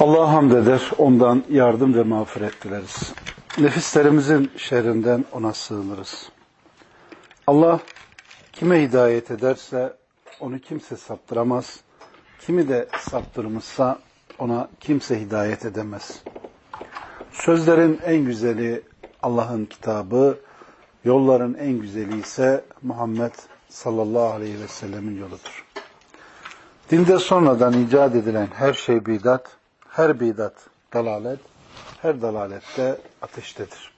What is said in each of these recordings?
Allah'a hamd eder, ondan yardım ve mağfiret dileriz. Nefislerimizin şerrinden ona sığınırız. Allah kime hidayet ederse onu kimse saptıramaz. Kimi de saptırmışsa ona kimse hidayet edemez. Sözlerin en güzeli Allah'ın kitabı, yolların en güzeli ise Muhammed sallallahu aleyhi ve sellemin yoludur. Dinde sonradan icat edilen her şey bidat, her bidat dalalet, her dalalette ateştedir.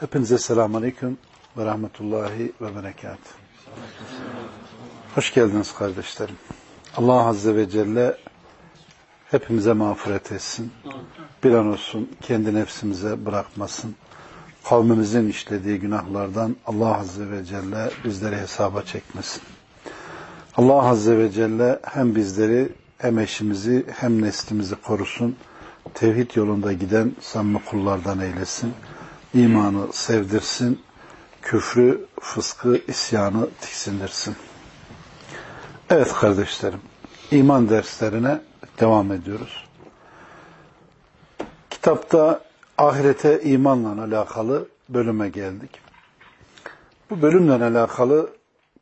Hepinize selamun aleyküm ve rahmetullahi ve berekat. Hoş geldiniz kardeşlerim. Allah Azze ve Celle hepimize mağfiret etsin. Bir an olsun kendi nefsimize bırakmasın. Kavmimizin işlediği günahlardan Allah Azze ve Celle bizleri hesaba çekmesin. Allah Azze ve Celle hem bizleri hem eşimizi hem neslimizi korusun. Tevhid yolunda giden samimi kullardan eylesin. İmanı sevdirsin. Küfrü, fıskı, isyanı tiksindirsin. Evet kardeşlerim, iman derslerine devam ediyoruz. Kitapta ahirete imanla alakalı bölüme geldik. Bu bölümle alakalı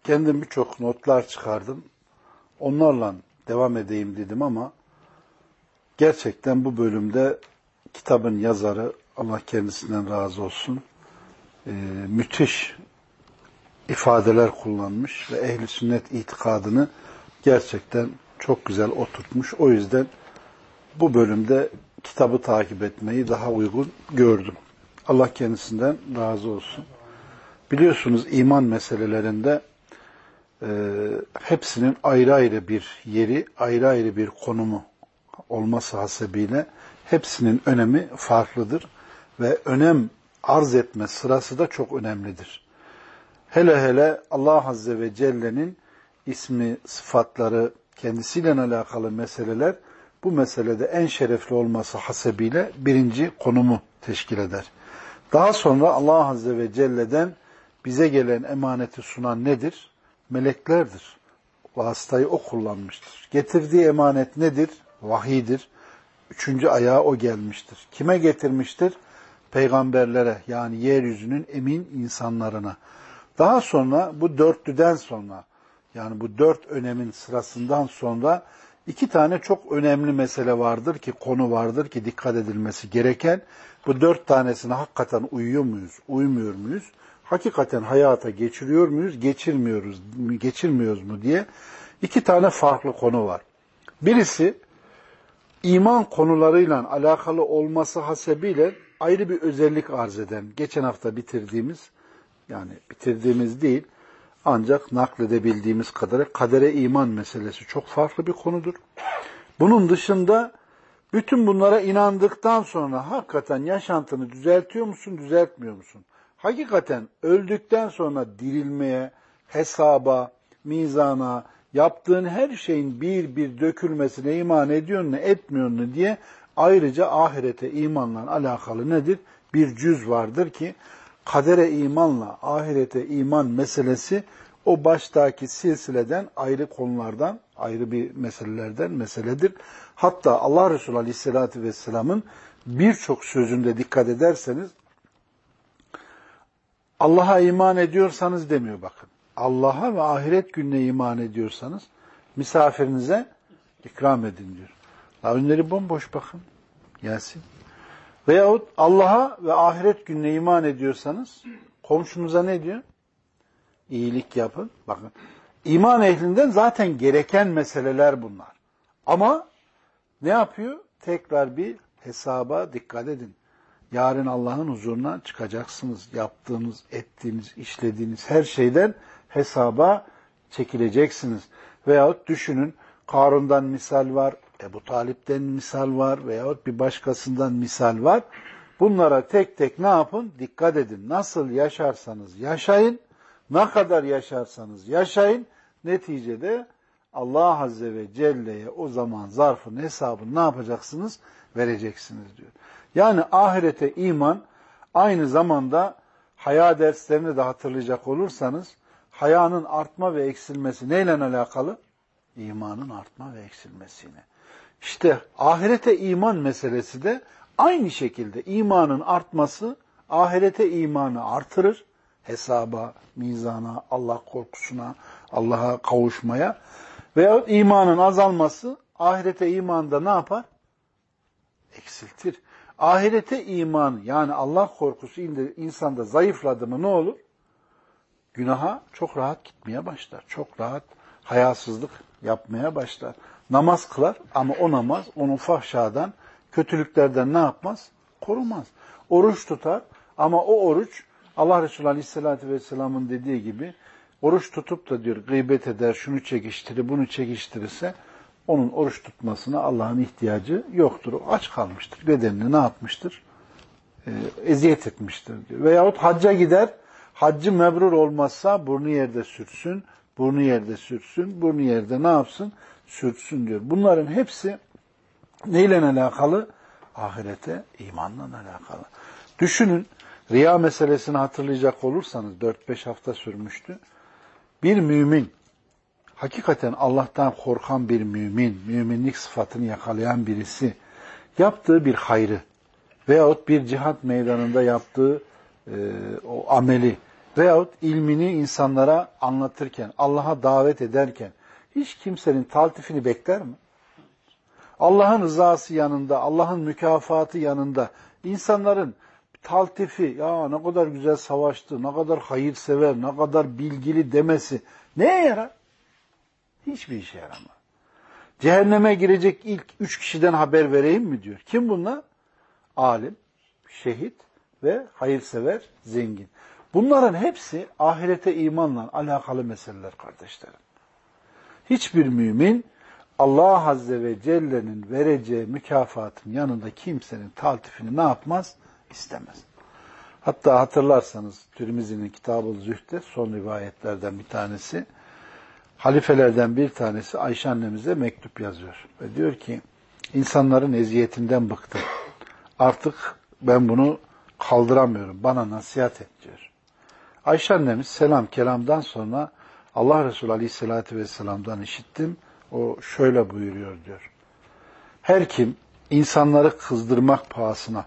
kendim birçok notlar çıkardım. Onlarla devam edeyim dedim ama gerçekten bu bölümde kitabın yazarı Allah kendisinden razı olsun e, müthiş ifadeler kullanmış ve ehli sünnet itikadını gerçekten çok güzel oturtmuş. O yüzden bu bölümde kitabı takip etmeyi daha uygun gördüm. Allah kendisinden razı olsun. Biliyorsunuz iman meselelerinde e, hepsinin ayrı ayrı bir yeri, ayrı ayrı bir konumu olması hasebiyle hepsinin önemi farklıdır ve önem arz etme sırası da çok önemlidir. Hele hele Allah Azze ve Celle'nin ismi, sıfatları, kendisiyle alakalı meseleler bu meselede en şerefli olması hasebiyle birinci konumu teşkil eder. Daha sonra Allah Azze ve Celle'den bize gelen emaneti sunan nedir? Meleklerdir. Vasıtayı o kullanmıştır. Getirdiği emanet nedir? Vahidir. Üçüncü ayağı o gelmiştir. Kime getirmiştir? Peygamberlere yani yeryüzünün emin insanlarına. Daha sonra bu dörtlüden sonra yani bu dört önemin sırasından sonra iki tane çok önemli mesele vardır ki konu vardır ki dikkat edilmesi gereken. Bu dört tanesine hakikaten uyuyor muyuz, uymuyor muyuz? Hakikaten hayata geçiriyor muyuz, geçirmiyoruz, geçirmiyoruz mu diye iki tane farklı konu var. Birisi iman konularıyla alakalı olması hasebiyle ayrı bir özellik arz eden, geçen hafta bitirdiğimiz, yani bitirdiğimiz değil, ancak nakledebildiğimiz kadar kadere iman meselesi çok farklı bir konudur. Bunun dışında bütün bunlara inandıktan sonra hakikaten yaşantını düzeltiyor musun, düzeltmiyor musun? Hakikaten öldükten sonra dirilmeye, hesaba, mizana, yaptığın her şeyin bir bir dökülmesine iman ediyor mu, etmiyor mu diye ayrıca ahirete imanla alakalı nedir? Bir cüz vardır ki kadere imanla ahirete iman meselesi o baştaki silsileden ayrı konulardan, ayrı bir meselelerden meseledir. Hatta Allah Resulü Aleyhisselatü Vesselam'ın birçok sözünde dikkat ederseniz Allah'a iman ediyorsanız demiyor bakın. Allah'a ve ahiret gününe iman ediyorsanız misafirinize ikram edin diyor. Daha önleri bomboş bakın. Yasin. Veyahut Allah'a ve ahiret gününe iman ediyorsanız komşunuza ne diyor? İyilik yapın. Bakın iman ehlinden zaten gereken meseleler bunlar. Ama ne yapıyor? Tekrar bir hesaba dikkat edin. Yarın Allah'ın huzuruna çıkacaksınız. Yaptığınız, ettiğiniz, işlediğiniz her şeyden hesaba çekileceksiniz. Veyahut düşünün Karun'dan misal var, Ebu Talip'ten misal var veyahut bir başkasından misal var. Bunlara tek tek ne yapın? Dikkat edin. Nasıl yaşarsanız yaşayın, ne kadar yaşarsanız yaşayın. Neticede Allah Azze ve Celle'ye o zaman zarfın hesabını ne yapacaksınız? Vereceksiniz diyor. Yani ahirete iman aynı zamanda haya derslerini de hatırlayacak olursanız hayanın artma ve eksilmesi neyle alakalı? imanın artma ve eksilmesini. İşte ahirete iman meselesi de aynı şekilde imanın artması ahirete imanı artırır. Hesaba, mizana, Allah korkusuna, Allah'a kavuşmaya veya imanın azalması ahirete imanda ne yapar? Eksiltir. Ahirete iman yani Allah korkusu insanda zayıfladı mı ne olur? Günaha çok rahat gitmeye başlar. Çok rahat hayasızlık yapmaya başlar. Namaz kılar ama o namaz onun fahşadan, kötülüklerden ne yapmaz? Korumaz. Oruç tutar ama o oruç Allah Resulü Aleyhisselatü Vesselam'ın dediği gibi oruç tutup da diyor gıybet eder, şunu çekiştirir, bunu çekiştirirse onun oruç tutmasına Allah'ın ihtiyacı yoktur. O aç kalmıştır. Bedenini ne yapmıştır? Ee, eziyet etmiştir diyor. Veyahut hacca gider, haccı mebrur olmazsa burnu yerde sürtsün, burnu yerde sürtsün, burnu yerde ne yapsın? Sürtsün diyor. Bunların hepsi neyle alakalı? Ahirete imanla alakalı. Düşünün, riya meselesini hatırlayacak olursanız 4-5 hafta sürmüştü. Bir mümin hakikaten Allah'tan korkan bir mümin, müminlik sıfatını yakalayan birisi yaptığı bir hayrı veyahut bir cihat meydanında yaptığı e, o ameli veyahut ilmini insanlara anlatırken, Allah'a davet ederken hiç kimsenin taltifini bekler mi? Allah'ın rızası yanında, Allah'ın mükafatı yanında insanların taltifi, ya ne kadar güzel savaştı, ne kadar hayırsever, ne kadar bilgili demesi neye yarar? Hiçbir işe yaramaz. Cehenneme girecek ilk üç kişiden haber vereyim mi diyor. Kim bunlar? Alim, şehit ve hayırsever, zengin. Bunların hepsi ahirete imanla alakalı meseleler kardeşlerim. Hiçbir mümin Allah Azze ve Celle'nin vereceği mükafatın yanında kimsenin taltifini ne yapmaz? istemez. Hatta hatırlarsanız Tirmizi'nin Kitab-ı Zühd'de son rivayetlerden bir tanesi halifelerden bir tanesi Ayşe annemize mektup yazıyor. Ve diyor ki insanların eziyetinden bıktım. Artık ben bunu kaldıramıyorum. Bana nasihat et diyor. Ayşe annemiz selam kelamdan sonra Allah Resulü Aleyhisselatü Vesselam'dan işittim. O şöyle buyuruyor diyor. Her kim insanları kızdırmak pahasına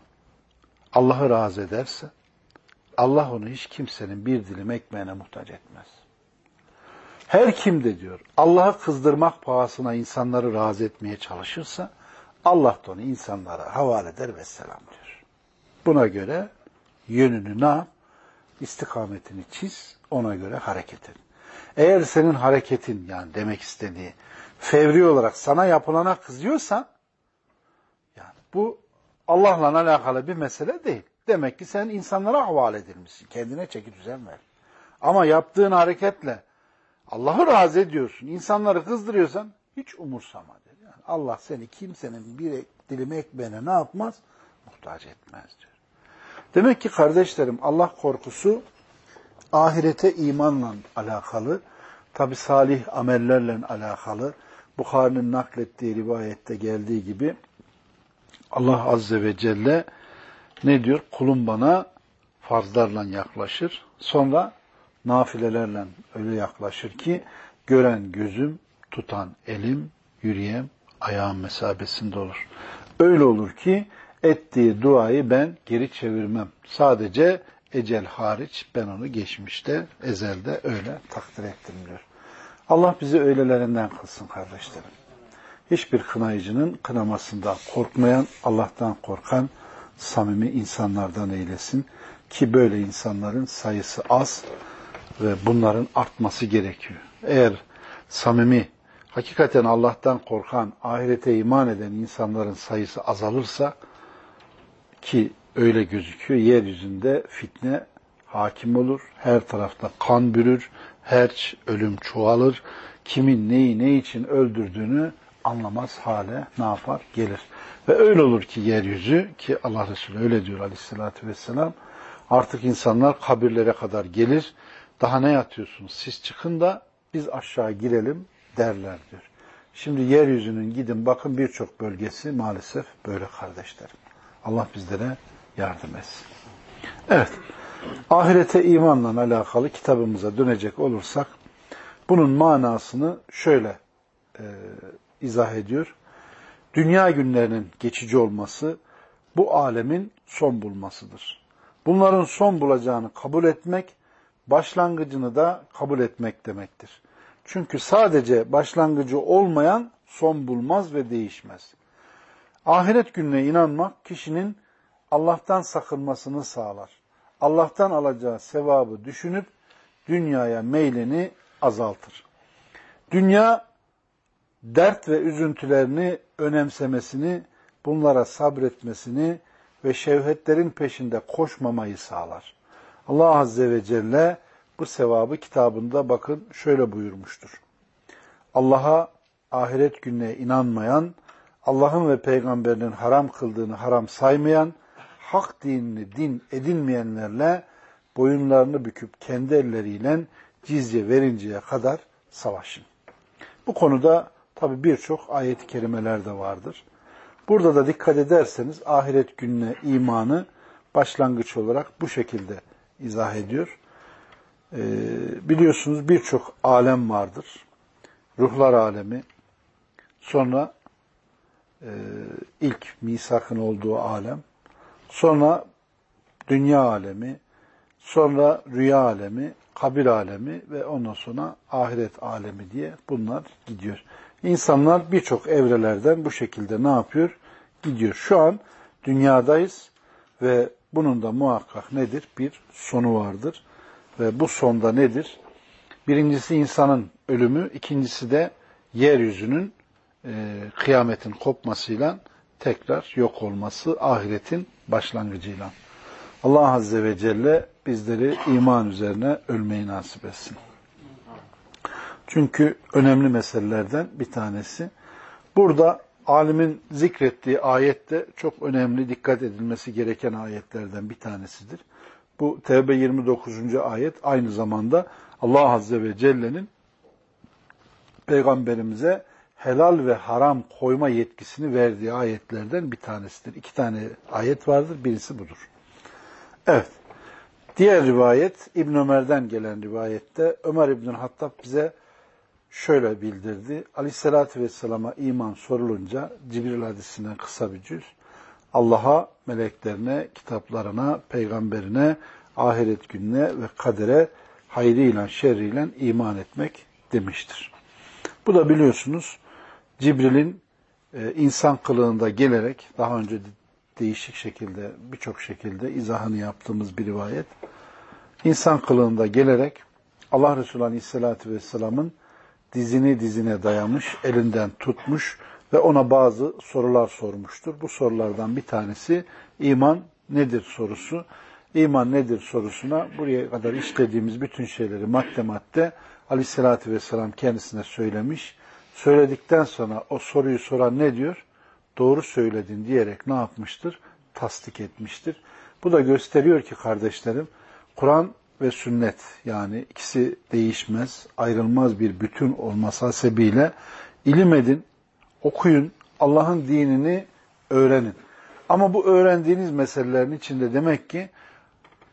Allah'ı razı ederse Allah onu hiç kimsenin bir dilim ekmeğine muhtaç etmez. Her kim de diyor Allah'ı kızdırmak pahasına insanları razı etmeye çalışırsa Allah da onu insanlara havale eder ve selam diyor. Buna göre yönünü ne yap? İstikametini çiz, ona göre hareket et. Eğer senin hareketin yani demek istediği fevri olarak sana yapılana kızıyorsan yani bu Allah'la alakalı bir mesele değil. Demek ki sen insanlara havale edilmişsin. Kendine çeki düzen ver. Ama yaptığın hareketle Allah'ı razı ediyorsun. insanları kızdırıyorsan hiç umursama der. Yani Allah seni kimsenin bir dilim ekmeğine ne yapmaz? Muhtaç etmez diyor. Demek ki kardeşlerim Allah korkusu ahirete imanla alakalı, tabi salih amellerle alakalı, Bukhari'nin naklettiği rivayette geldiği gibi Allah Azze ve Celle ne diyor? Kulum bana farzlarla yaklaşır. Sonra nafilelerle öyle yaklaşır ki gören gözüm, tutan elim, yürüyen ayağım mesabesinde olur. Öyle olur ki ettiği duayı ben geri çevirmem. Sadece ecel hariç ben onu geçmişte, ezelde öyle takdir ettim diyor. Allah bizi öylelerinden kılsın kardeşlerim hiçbir kınayıcının kınamasından korkmayan, Allah'tan korkan samimi insanlardan eylesin. Ki böyle insanların sayısı az ve bunların artması gerekiyor. Eğer samimi, hakikaten Allah'tan korkan, ahirete iman eden insanların sayısı azalırsa ki öyle gözüküyor, yeryüzünde fitne hakim olur, her tarafta kan bürür, her ölüm çoğalır, kimin neyi ne için öldürdüğünü anlamaz hale ne yapar? Gelir. Ve öyle olur ki yeryüzü ki Allah Resulü öyle diyor aleyhissalatü vesselam artık insanlar kabirlere kadar gelir. Daha ne yatıyorsunuz? Siz çıkın da biz aşağı girelim derler diyor. Şimdi yeryüzünün gidin bakın birçok bölgesi maalesef böyle kardeşlerim. Allah bizlere yardım etsin. Evet. Ahirete imanla alakalı kitabımıza dönecek olursak bunun manasını şöyle e, izah ediyor. Dünya günlerinin geçici olması bu alemin son bulmasıdır. Bunların son bulacağını kabul etmek, başlangıcını da kabul etmek demektir. Çünkü sadece başlangıcı olmayan son bulmaz ve değişmez. Ahiret gününe inanmak kişinin Allah'tan sakınmasını sağlar. Allah'tan alacağı sevabı düşünüp dünyaya meylini azaltır. Dünya dert ve üzüntülerini önemsemesini, bunlara sabretmesini ve şevhetlerin peşinde koşmamayı sağlar. Allah Azze ve Celle bu sevabı kitabında bakın şöyle buyurmuştur. Allah'a ahiret gününe inanmayan, Allah'ın ve peygamberinin haram kıldığını haram saymayan, hak dinini din edinmeyenlerle boyunlarını büküp kendi elleriyle cizye verinceye kadar savaşın. Bu konuda tabi birçok ayet-i kerimeler de vardır. Burada da dikkat ederseniz ahiret gününe imanı başlangıç olarak bu şekilde izah ediyor. Ee, biliyorsunuz birçok alem vardır. Ruhlar alemi, sonra e, ilk misakın olduğu alem, sonra dünya alemi, sonra rüya alemi, kabir alemi ve ondan sonra ahiret alemi diye bunlar gidiyor. İnsanlar birçok evrelerden bu şekilde ne yapıyor? Gidiyor. Şu an dünyadayız ve bunun da muhakkak nedir? Bir sonu vardır. Ve bu sonda nedir? Birincisi insanın ölümü, ikincisi de yeryüzünün e, kıyametin kopmasıyla tekrar yok olması ahiretin başlangıcıyla. Allah Azze ve Celle bizleri iman üzerine ölmeyi nasip etsin. Çünkü önemli meselelerden bir tanesi. Burada alimin zikrettiği ayet de çok önemli, dikkat edilmesi gereken ayetlerden bir tanesidir. Bu Tevbe 29. ayet aynı zamanda Allah Azze ve Celle'nin Peygamberimize helal ve haram koyma yetkisini verdiği ayetlerden bir tanesidir. İki tane ayet vardır, birisi budur. Evet, diğer rivayet İbn Ömer'den gelen rivayette Ömer İbn Hattab bize şöyle bildirdi. Aleyhissalatü Vesselam'a iman sorulunca Cibril hadisinden kısa bir cüz. Allah'a, meleklerine, kitaplarına, peygamberine, ahiret gününe ve kadere hayrıyla şerriyle iman etmek demiştir. Bu da biliyorsunuz Cibril'in e, insan kılığında gelerek daha önce değişik şekilde birçok şekilde izahını yaptığımız bir rivayet. İnsan kılığında gelerek Allah Resulü Aleyhisselatü Vesselam'ın dizini dizine dayamış, elinden tutmuş ve ona bazı sorular sormuştur. Bu sorulardan bir tanesi iman nedir sorusu. İman nedir sorusuna buraya kadar işlediğimiz bütün şeyleri madde madde Aleyhisselatü Vesselam kendisine söylemiş. Söyledikten sonra o soruyu soran ne diyor? Doğru söyledin diyerek ne yapmıştır? Tasdik etmiştir. Bu da gösteriyor ki kardeşlerim, Kur'an ve sünnet yani ikisi değişmez, ayrılmaz bir bütün olması hasebiyle ilim edin, okuyun, Allah'ın dinini öğrenin. Ama bu öğrendiğiniz meselelerin içinde demek ki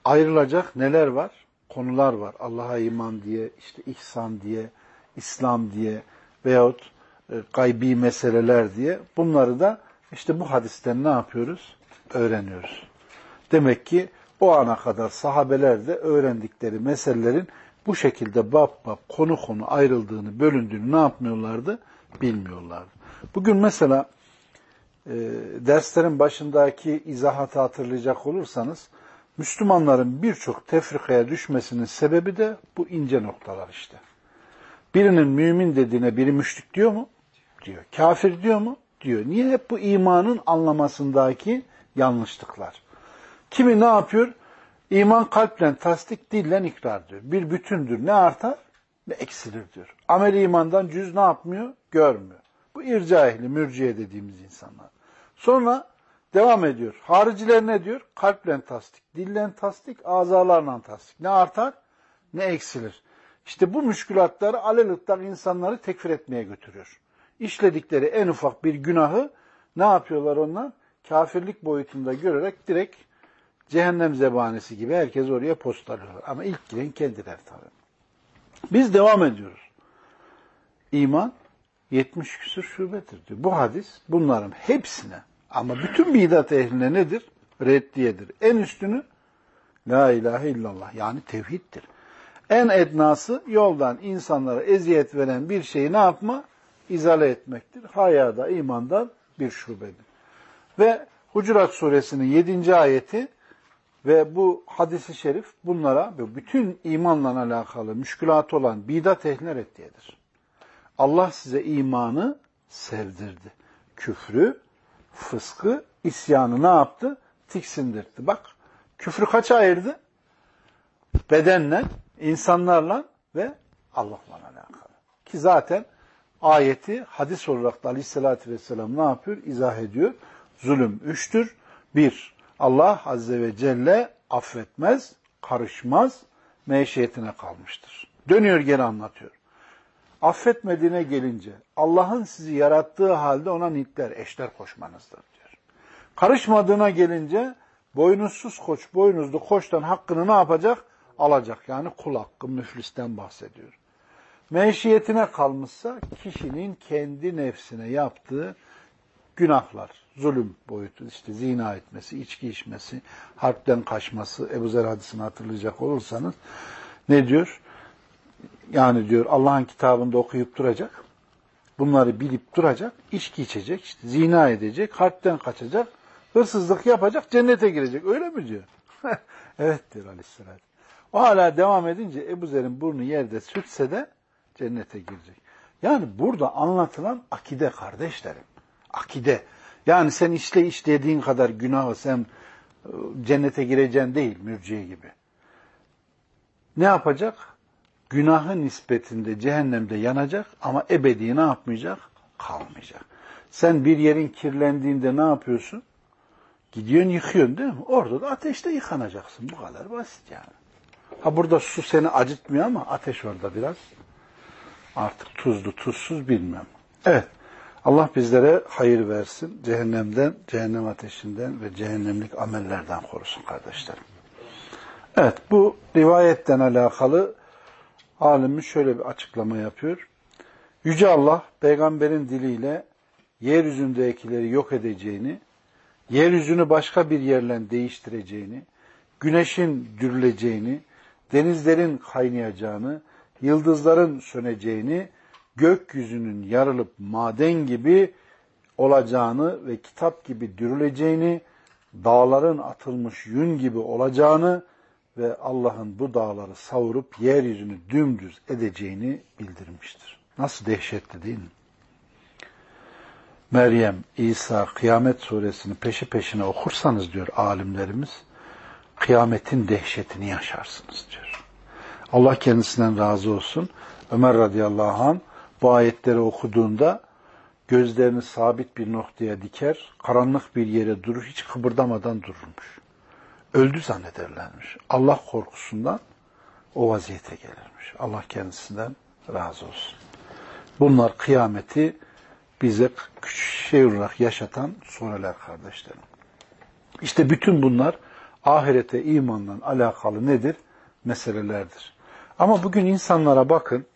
ayrılacak neler var? Konular var. Allah'a iman diye, işte ihsan diye, İslam diye veyahut e, gaybi meseleler diye bunları da işte bu hadisten ne yapıyoruz? Öğreniyoruz. Demek ki o ana kadar sahabeler de öğrendikleri meselelerin bu şekilde bab bab, konu konu ayrıldığını, bölündüğünü ne yapmıyorlardı? Bilmiyorlardı. Bugün mesela e, derslerin başındaki izahatı hatırlayacak olursanız, Müslümanların birçok tefrikaya düşmesinin sebebi de bu ince noktalar işte. Birinin mümin dediğine biri müşrik diyor mu? Diyor. Kafir diyor mu? Diyor. Niye hep bu imanın anlamasındaki yanlışlıklar? Kimi ne yapıyor? İman kalple tasdik, dille ikrar diyor. Bir bütündür. Ne artar? Ne eksilir diyor. Amel imandan cüz ne yapmıyor? Görmüyor. Bu irca ehli, mürciye dediğimiz insanlar. Sonra devam ediyor. Hariciler ne diyor? Kalple tasdik, dillen tasdik, azalarla tasdik. Ne artar? Ne eksilir. İşte bu müşkülatları alelutlar insanları tekfir etmeye götürüyor. İşledikleri en ufak bir günahı ne yapıyorlar onlar? Kafirlik boyutunda görerek direkt cehennem zebanesi gibi herkes oraya postalıyorlar. Ama ilk giren kendileri tabii. Biz devam ediyoruz. İman 70 küsur şubedir diyor. Bu hadis bunların hepsine ama bütün bidat ehline nedir? Reddiyedir. En üstünü La ilahe illallah yani tevhiddir. En ednası yoldan insanlara eziyet veren bir şeyi ne yapma? İzale etmektir. Hayada, imandan bir şubedir. Ve Hucurat suresinin 7. ayeti ve bu hadisi şerif bunlara bütün imanla alakalı müşkülat olan bidat ehline reddiyedir. Allah size imanı sevdirdi. Küfrü, fıskı, isyanı ne yaptı? Tiksindirdi. Bak küfrü kaça ayırdı? Bedenle, insanlarla ve Allah'la alakalı. Ki zaten ayeti hadis olarak da aleyhissalatü vesselam ne yapıyor? İzah ediyor. Zulüm üçtür. Bir, Allah azze ve celle affetmez, karışmaz, meşiyetine kalmıştır. Dönüyor geri anlatıyor. Affetmediğine gelince Allah'ın sizi yarattığı halde ona nitler, eşler koşmanızdır diyor. Karışmadığına gelince boynuzsuz koç, boynuzlu koçtan hakkını ne yapacak? Alacak. Yani kul hakkı, müflisten bahsediyor. Meşiyetine kalmışsa kişinin kendi nefsine yaptığı günahlar, zulüm boyutu, işte zina etmesi, içki içmesi, harpten kaçması, Ebu Zer hadisini hatırlayacak olursanız ne diyor? Yani diyor Allah'ın kitabında okuyup duracak, bunları bilip duracak, içki içecek, işte zina edecek, harpten kaçacak, hırsızlık yapacak, cennete girecek. Öyle mi diyor? evet diyor aleyhissalatü. O hala devam edince Ebu Zer'in burnu yerde sürtse de cennete girecek. Yani burada anlatılan akide kardeşlerim. Akide. Yani sen işle işlediğin kadar günahı sen e, cennete gireceksin değil mürciye gibi. Ne yapacak? Günahı nispetinde cehennemde yanacak ama ebedi ne yapmayacak? Kalmayacak. Sen bir yerin kirlendiğinde ne yapıyorsun? Gidiyorsun yıkıyorsun değil mi? Orada da ateşte yıkanacaksın. Bu kadar basit yani. Ha burada su seni acıtmıyor ama ateş orada biraz. Artık tuzlu tuzsuz bilmem. Evet. Allah bizlere hayır versin. Cehennemden, cehennem ateşinden ve cehennemlik amellerden korusun kardeşlerim. Evet bu rivayetten alakalı alimi şöyle bir açıklama yapıyor. Yüce Allah peygamberin diliyle yeryüzündekileri yok edeceğini, yeryüzünü başka bir yerle değiştireceğini, güneşin dürüleceğini, denizlerin kaynayacağını, yıldızların söneceğini, gökyüzünün yarılıp maden gibi olacağını ve kitap gibi dürüleceğini, dağların atılmış yün gibi olacağını ve Allah'ın bu dağları savurup yeryüzünü dümdüz edeceğini bildirmiştir. Nasıl dehşetli değil mi? Meryem, İsa, Kıyamet suresini peşi peşine okursanız diyor alimlerimiz, kıyametin dehşetini yaşarsınız diyor. Allah kendisinden razı olsun. Ömer radıyallahu anh bu ayetleri okuduğunda gözlerini sabit bir noktaya diker, karanlık bir yere durur, hiç kıpırdamadan dururmuş. Öldü zannederlermiş. Allah korkusundan o vaziyete gelirmiş. Allah kendisinden razı olsun. Bunlar kıyameti bize şey olarak yaşatan sureler kardeşlerim. İşte bütün bunlar ahirete imanla alakalı nedir? Meselelerdir. Ama bugün insanlara bakın,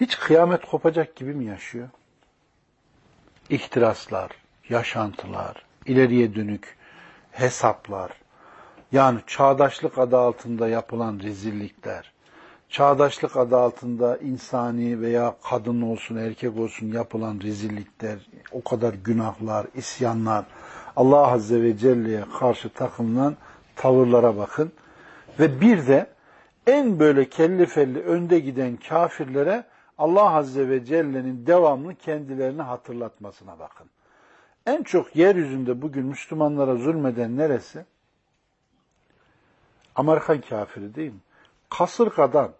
hiç kıyamet kopacak gibi mi yaşıyor? İhtiraslar, yaşantılar, ileriye dönük hesaplar, yani çağdaşlık adı altında yapılan rezillikler, çağdaşlık adı altında insani veya kadın olsun erkek olsun yapılan rezillikler, o kadar günahlar, isyanlar, Allah Azze ve Celle'ye karşı takımlanan tavırlara bakın. Ve bir de en böyle kelli felli önde giden kafirlere Allah Azze ve Celle'nin devamlı kendilerini hatırlatmasına bakın. En çok yeryüzünde bugün Müslümanlara zulmeden neresi? Amerikan kafiri değil mi? Kasırgadan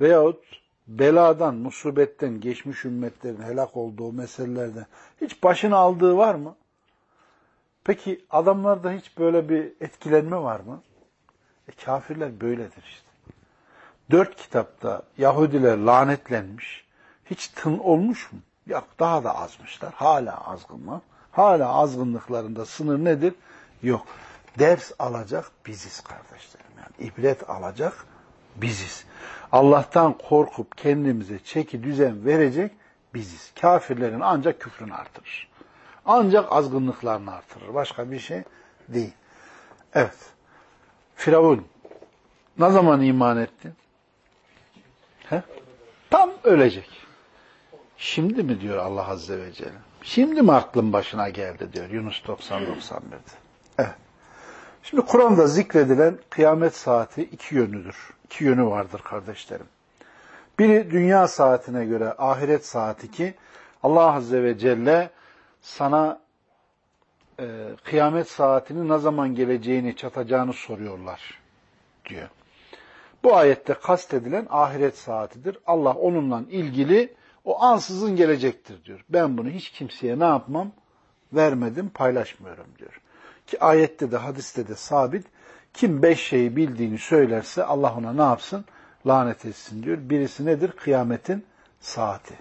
veyahut beladan, musibetten, geçmiş ümmetlerin helak olduğu meselelerden hiç başını aldığı var mı? Peki adamlarda hiç böyle bir etkilenme var mı? E, kafirler böyledir işte. Dört kitapta Yahudiler lanetlenmiş. Hiç tın olmuş mu? Yok daha da azmışlar. Hala azgın var. Hala azgınlıklarında sınır nedir? Yok. Ders alacak biziz kardeşlerim. Yani ibret alacak biziz. Allah'tan korkup kendimize çeki düzen verecek biziz. Kafirlerin ancak küfrünü artırır. Ancak azgınlıklarını artırır. Başka bir şey değil. Evet. Firavun ne zaman iman etti? He? Tam ölecek. Şimdi mi diyor Allah Azze ve Celle? Şimdi mi aklın başına geldi diyor Yunus 90-91'de. Evet. Şimdi Kur'an'da zikredilen kıyamet saati iki yönüdür. İki yönü vardır kardeşlerim. Biri dünya saatine göre ahiret saati ki Allah Azze ve Celle sana e, kıyamet saatinin ne zaman geleceğini, çatacağını soruyorlar diyor. Bu ayette kastedilen ahiret saatidir. Allah onunla ilgili o ansızın gelecektir diyor. Ben bunu hiç kimseye ne yapmam? Vermedim, paylaşmıyorum diyor. Ki ayette de hadiste de sabit. Kim beş şeyi bildiğini söylerse Allah ona ne yapsın? Lanet etsin diyor. Birisi nedir? Kıyametin saati.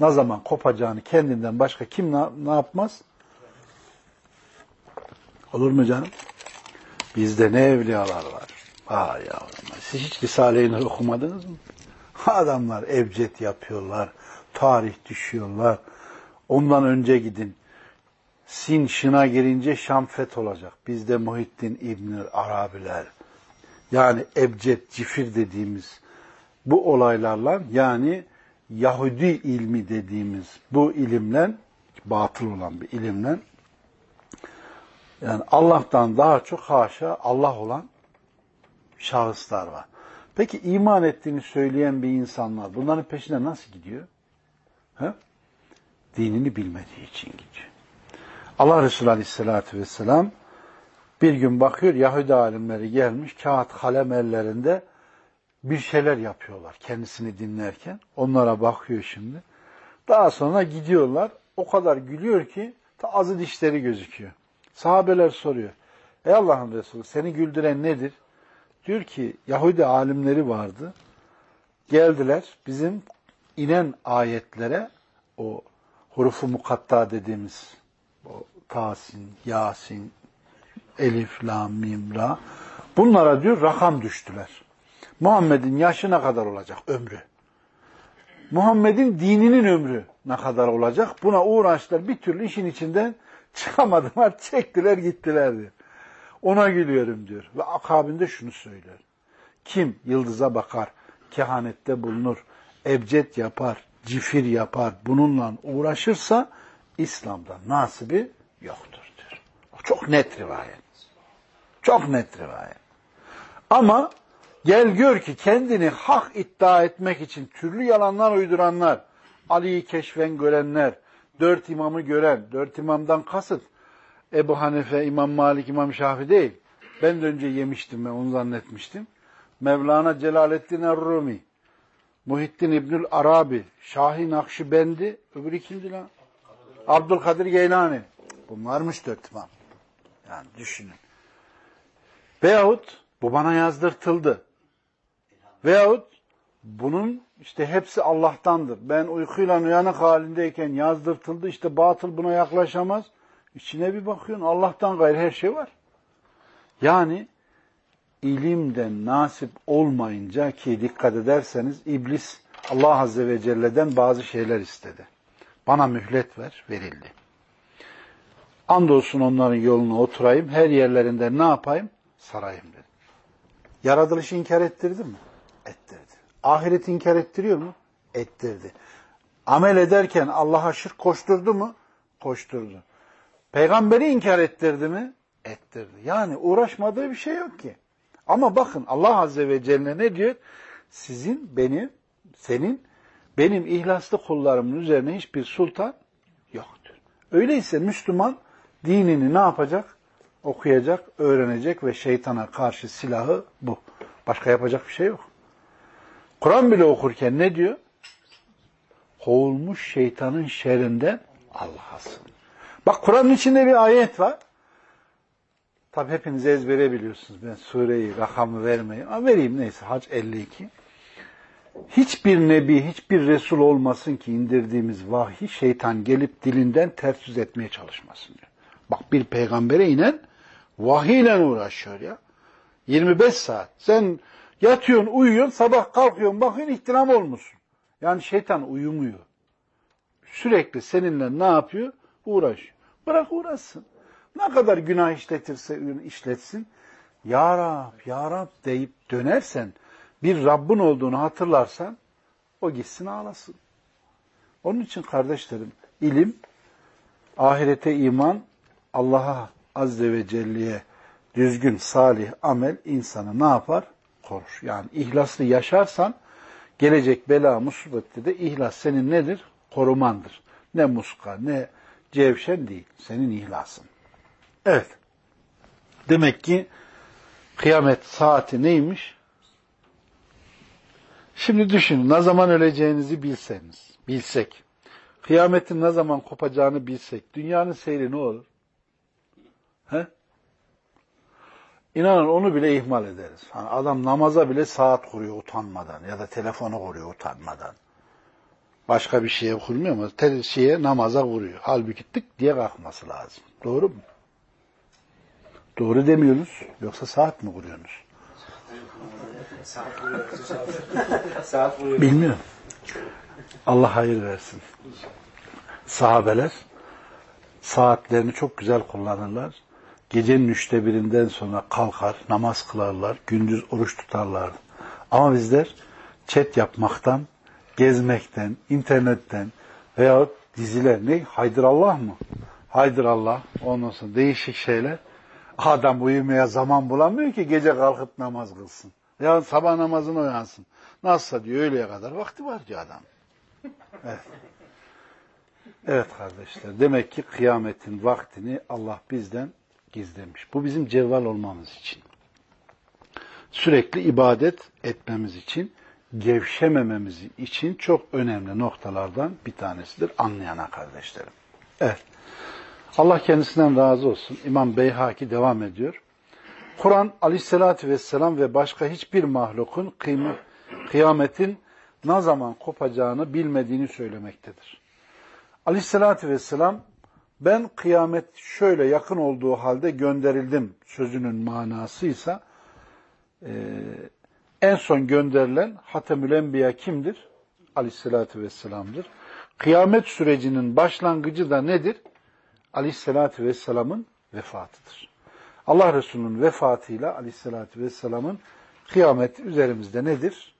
Ne zaman kopacağını kendinden başka kim ne, yapmaz? Olur mu canım? Bizde ne evliyalar var. Aa yavrum, siz hiç Risale-i okumadınız mı? Adamlar evcet yapıyorlar, tarih düşüyorlar. Ondan önce gidin. Sin şına girince Şam olacak. Bizde Muhittin İbni Arabiler, yani ebced, cifir dediğimiz bu olaylarla yani Yahudi ilmi dediğimiz bu ilimle batıl olan bir ilimle yani Allah'tan daha çok haşa Allah olan şahıslar var. Peki iman ettiğini söyleyen bir insanlar bunların peşine nasıl gidiyor? He? Dinini bilmediği için gidiyor. Allah Resulü Aleyhisselatü Vesselam bir gün bakıyor Yahudi alimleri gelmiş kağıt kalem ellerinde bir şeyler yapıyorlar kendisini dinlerken. Onlara bakıyor şimdi. Daha sonra gidiyorlar. O kadar gülüyor ki ta azı dişleri gözüküyor. Sahabeler soruyor. Ey Allah'ın Resulü seni güldüren nedir? Diyor ki Yahudi alimleri vardı. Geldiler bizim inen ayetlere o hurufu mukatta dediğimiz o Tasin, Yasin, Elif, La, Mim, Ra bunlara diyor rakam düştüler. Muhammed'in yaşı ne kadar olacak? Ömrü. Muhammed'in dininin ömrü ne kadar olacak? Buna uğraştılar. Bir türlü işin içinden çıkamadılar. Çektiler gittiler diyor. Ona gülüyorum diyor. Ve akabinde şunu söylüyor. Kim yıldıza bakar, kehanette bulunur, ebced yapar, cifir yapar, bununla uğraşırsa İslam'da nasibi yoktur diyor. Çok net rivayet. Çok net rivayet. Ama gel gör ki kendini hak iddia etmek için türlü yalanlar uyduranlar, Ali'yi keşfen görenler, dört imamı gören, dört imamdan kasıt, Ebu Hanife, İmam Malik, İmam Şafi değil. Ben de önce yemiştim, ben onu zannetmiştim. Mevlana Celaleddin Er-Rumi, Muhittin İbnül Arabi, Şahi Nakşibendi, öbürü kimdi lan? Abdülkadir Geylani. Bunlarmış dört imam. Yani düşünün. Veyahut bu bana yazdırtıldı. Veyahut bunun işte hepsi Allah'tandır. Ben uykuyla uyanık halindeyken yazdırtıldı. İşte batıl buna yaklaşamaz. İçine bir bakıyorsun Allah'tan gayrı her şey var. Yani ilimden nasip olmayınca ki dikkat ederseniz iblis Allah Azze ve Celle'den bazı şeyler istedi. Bana mühlet ver, verildi. Andolsun onların yoluna oturayım, her yerlerinde ne yapayım? Sarayım dedi. Yaratılışı inkar ettirdi mi? Ettirdi. Ahireti inkar ettiriyor mu? Ettirdi. Amel ederken Allah'a şirk koşturdu mu? Koşturdu. Peygamberi inkar ettirdi mi? Ettirdi. Yani uğraşmadığı bir şey yok ki. Ama bakın Allah Azze ve Celle ne diyor? Sizin, benim, senin, benim ihlaslı kullarımın üzerine hiçbir sultan yoktur. Öyleyse Müslüman dinini ne yapacak? Okuyacak, öğrenecek ve şeytana karşı silahı bu. Başka yapacak bir şey yok. Kur'an bile okurken ne diyor? Kovulmuş şeytanın şerrinden Allah'a sığın. Bak Kur'an'ın içinde bir ayet var. Tabi hepiniz ezbere biliyorsunuz. Ben sureyi, rakamı vermeyi ama vereyim neyse. Hac 52. Hiçbir nebi, hiçbir resul olmasın ki indirdiğimiz vahiy şeytan gelip dilinden ters yüz etmeye çalışmasın diyor. Bak bir peygambere inen vahiyle uğraşıyor ya. 25 saat. Sen Yatıyorsun, uyuyorsun, sabah kalkıyorsun, bakıyorsun ihtilam olmuşsun. Yani şeytan uyumuyor. Sürekli seninle ne yapıyor? Uğraşıyor. Bırak uğraşsın. Ne kadar günah işletirse işletsin. Ya Rab, Ya Rab deyip dönersen, bir Rabbin olduğunu hatırlarsan, o gitsin ağlasın. Onun için kardeşlerim, ilim, ahirete iman, Allah'a Azze ve Celle'ye düzgün, salih amel insanı ne yapar? Korur. Yani ihlaslı yaşarsan, gelecek bela musibette de ihlas senin nedir? Korumandır. Ne muska, ne cevşen değil. Senin ihlasın. Evet. Demek ki kıyamet saati neymiş? Şimdi düşünün, ne zaman öleceğinizi bilseniz, bilsek, kıyametin ne zaman kopacağını bilsek, dünyanın seyri ne olur? He? İnanın onu bile ihmal ederiz. Hani adam namaza bile saat kuruyor utanmadan ya da telefonu kuruyor utanmadan. Başka bir şeye kurmuyor ama te şeye namaza kuruyor. Halbuki tık diye kalkması lazım. Doğru mu? Doğru demiyoruz. Yoksa saat mi kuruyorsunuz? Bilmiyorum. Allah hayır versin. Sahabeler saatlerini çok güzel kullanırlar. Gecenin üçte birinden sonra kalkar, namaz kılarlar, gündüz oruç tutarlar. Ama bizler chat yapmaktan, gezmekten, internetten veya diziler ne? Haydır Allah mı? Haydır Allah. Ondan sonra değişik şeyler. Adam uyumaya zaman bulamıyor ki gece kalkıp namaz kılsın. Ya sabah namazını uyansın. Nasılsa diyor öğleye kadar vakti var diyor adam. Evet. Evet kardeşler. Demek ki kıyametin vaktini Allah bizden gizlemiş. Bu bizim cevval olmamız için. Sürekli ibadet etmemiz için, gevşemememiz için çok önemli noktalardan bir tanesidir anlayana kardeşlerim. Evet. Allah kendisinden razı olsun. İmam Beyhaki devam ediyor. Kur'an aleyhissalatü vesselam ve başka hiçbir mahlukun kıyametin ne zaman kopacağını bilmediğini söylemektedir. Aleyhissalatü vesselam ben kıyamet şöyle yakın olduğu halde gönderildim sözünün manasıysa e, en son gönderilen Hatemül Enbiya kimdir? Aleyhissalatü vesselam'dır. Kıyamet sürecinin başlangıcı da nedir? Aleyhissalatü vesselamın vefatıdır. Allah Resulü'nün vefatıyla Aleyhissalatü vesselamın kıyamet üzerimizde nedir?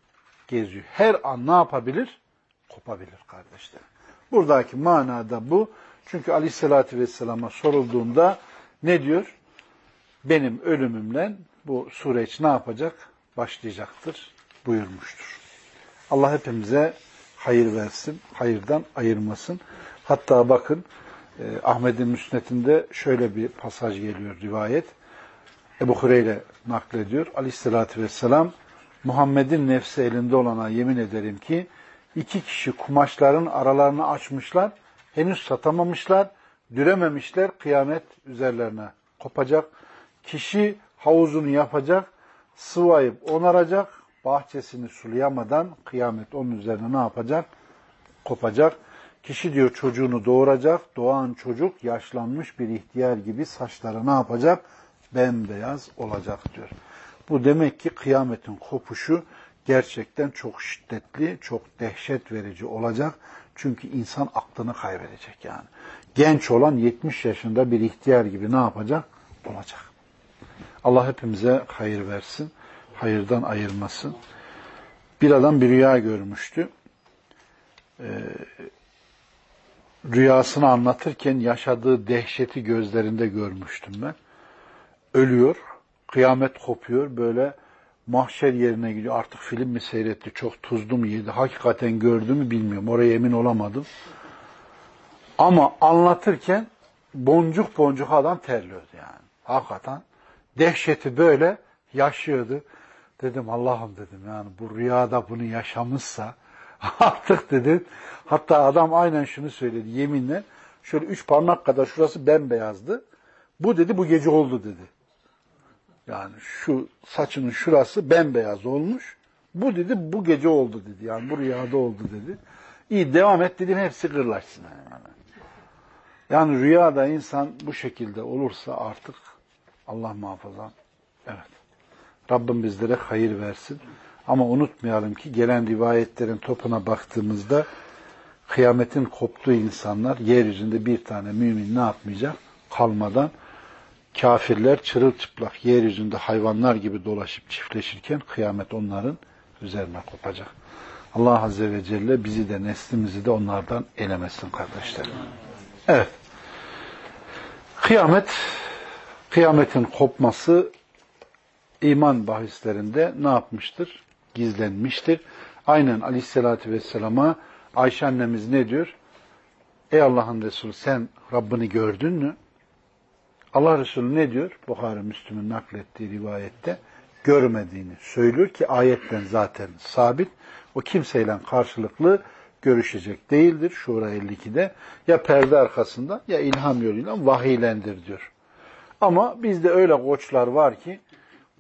Geziyor. Her an ne yapabilir? Kopabilir kardeşlerim. Buradaki manada bu. Çünkü Aleyhisselatü Vesselam'a sorulduğunda ne diyor? Benim ölümümle bu süreç ne yapacak? Başlayacaktır buyurmuştur. Allah hepimize hayır versin, hayırdan ayırmasın. Hatta bakın e, Ahmet'in müsnetinde şöyle bir pasaj geliyor rivayet. Ebu Hureyre naklediyor. Aleyhisselatü Vesselam Muhammed'in nefsi elinde olana yemin ederim ki iki kişi kumaşların aralarını açmışlar, henüz satamamışlar, dürememişler, kıyamet üzerlerine kopacak. Kişi havuzunu yapacak, sıvayıp onaracak, bahçesini sulayamadan kıyamet onun üzerine ne yapacak? Kopacak. Kişi diyor çocuğunu doğuracak, doğan çocuk yaşlanmış bir ihtiyar gibi saçları ne yapacak? Bembeyaz olacak diyor. Bu demek ki kıyametin kopuşu gerçekten çok şiddetli, çok dehşet verici olacak. Çünkü insan aklını kaybedecek yani. Genç olan 70 yaşında bir ihtiyar gibi ne yapacak? Olacak. Allah hepimize hayır versin. Hayırdan ayırmasın. Bir adam bir rüya görmüştü. Ee, rüyasını anlatırken yaşadığı dehşeti gözlerinde görmüştüm ben. Ölüyor, kıyamet kopuyor, böyle mahşer yerine gidiyor. Artık film mi seyretti, çok tuzlu mu yedi, hakikaten gördü mü bilmiyorum. Oraya emin olamadım. Ama anlatırken boncuk boncuk adam terliyordu yani. Hakikaten dehşeti böyle yaşıyordu. Dedim Allah'ım dedim yani bu rüyada bunu yaşamışsa artık dedim. Hatta adam aynen şunu söyledi yeminle. Şöyle üç parmak kadar şurası bembeyazdı. Bu dedi bu gece oldu dedi. Yani şu saçının şurası bembeyaz olmuş. Bu dedi bu gece oldu dedi. Yani bu rüyada oldu dedi. İyi devam et dedim hepsi kırlaşsın. Yani. yani rüyada insan bu şekilde olursa artık Allah muhafaza. Evet. Rabbim bizlere hayır versin. Ama unutmayalım ki gelen rivayetlerin topuna baktığımızda kıyametin koptuğu insanlar yeryüzünde bir tane mümin ne yapmayacak? Kalmadan kafirler çırılçıplak yeryüzünde hayvanlar gibi dolaşıp çiftleşirken kıyamet onların üzerine kopacak. Allah Azze ve Celle bizi de neslimizi de onlardan elemesin kardeşlerim. Evet. Kıyamet, kıyametin kopması iman bahislerinde ne yapmıştır? Gizlenmiştir. Aynen Aleyhisselatü Vesselam'a Ayşe annemiz ne diyor? Ey Allah'ın Resulü sen Rabbini gördün mü? Allah Resulü ne diyor? Bukhari Müslüm'ün naklettiği rivayette görmediğini söylüyor ki ayetten zaten sabit. O kimseyle karşılıklı görüşecek değildir. Şura 52'de ya perde arkasında ya ilham yoluyla vahiylendir diyor. Ama bizde öyle koçlar var ki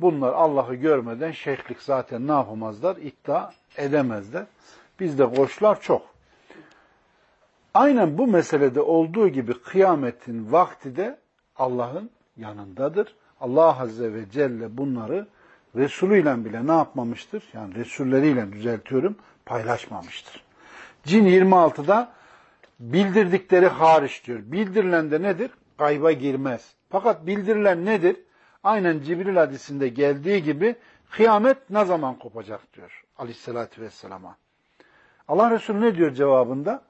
bunlar Allah'ı görmeden şeyhlik zaten ne yapamazlar? İddia edemezler. Bizde koçlar çok. Aynen bu meselede olduğu gibi kıyametin vakti de Allah'ın yanındadır. Allah Azze ve Celle bunları Resulüyle bile ne yapmamıştır? Yani Resulleriyle düzeltiyorum, paylaşmamıştır. Cin 26'da bildirdikleri hariç diyor. Bildirilen de nedir? Gayba girmez. Fakat bildirilen nedir? Aynen Cibril hadisinde geldiği gibi kıyamet ne zaman kopacak diyor aleyhissalatü vesselama. Allah Resulü ne diyor cevabında?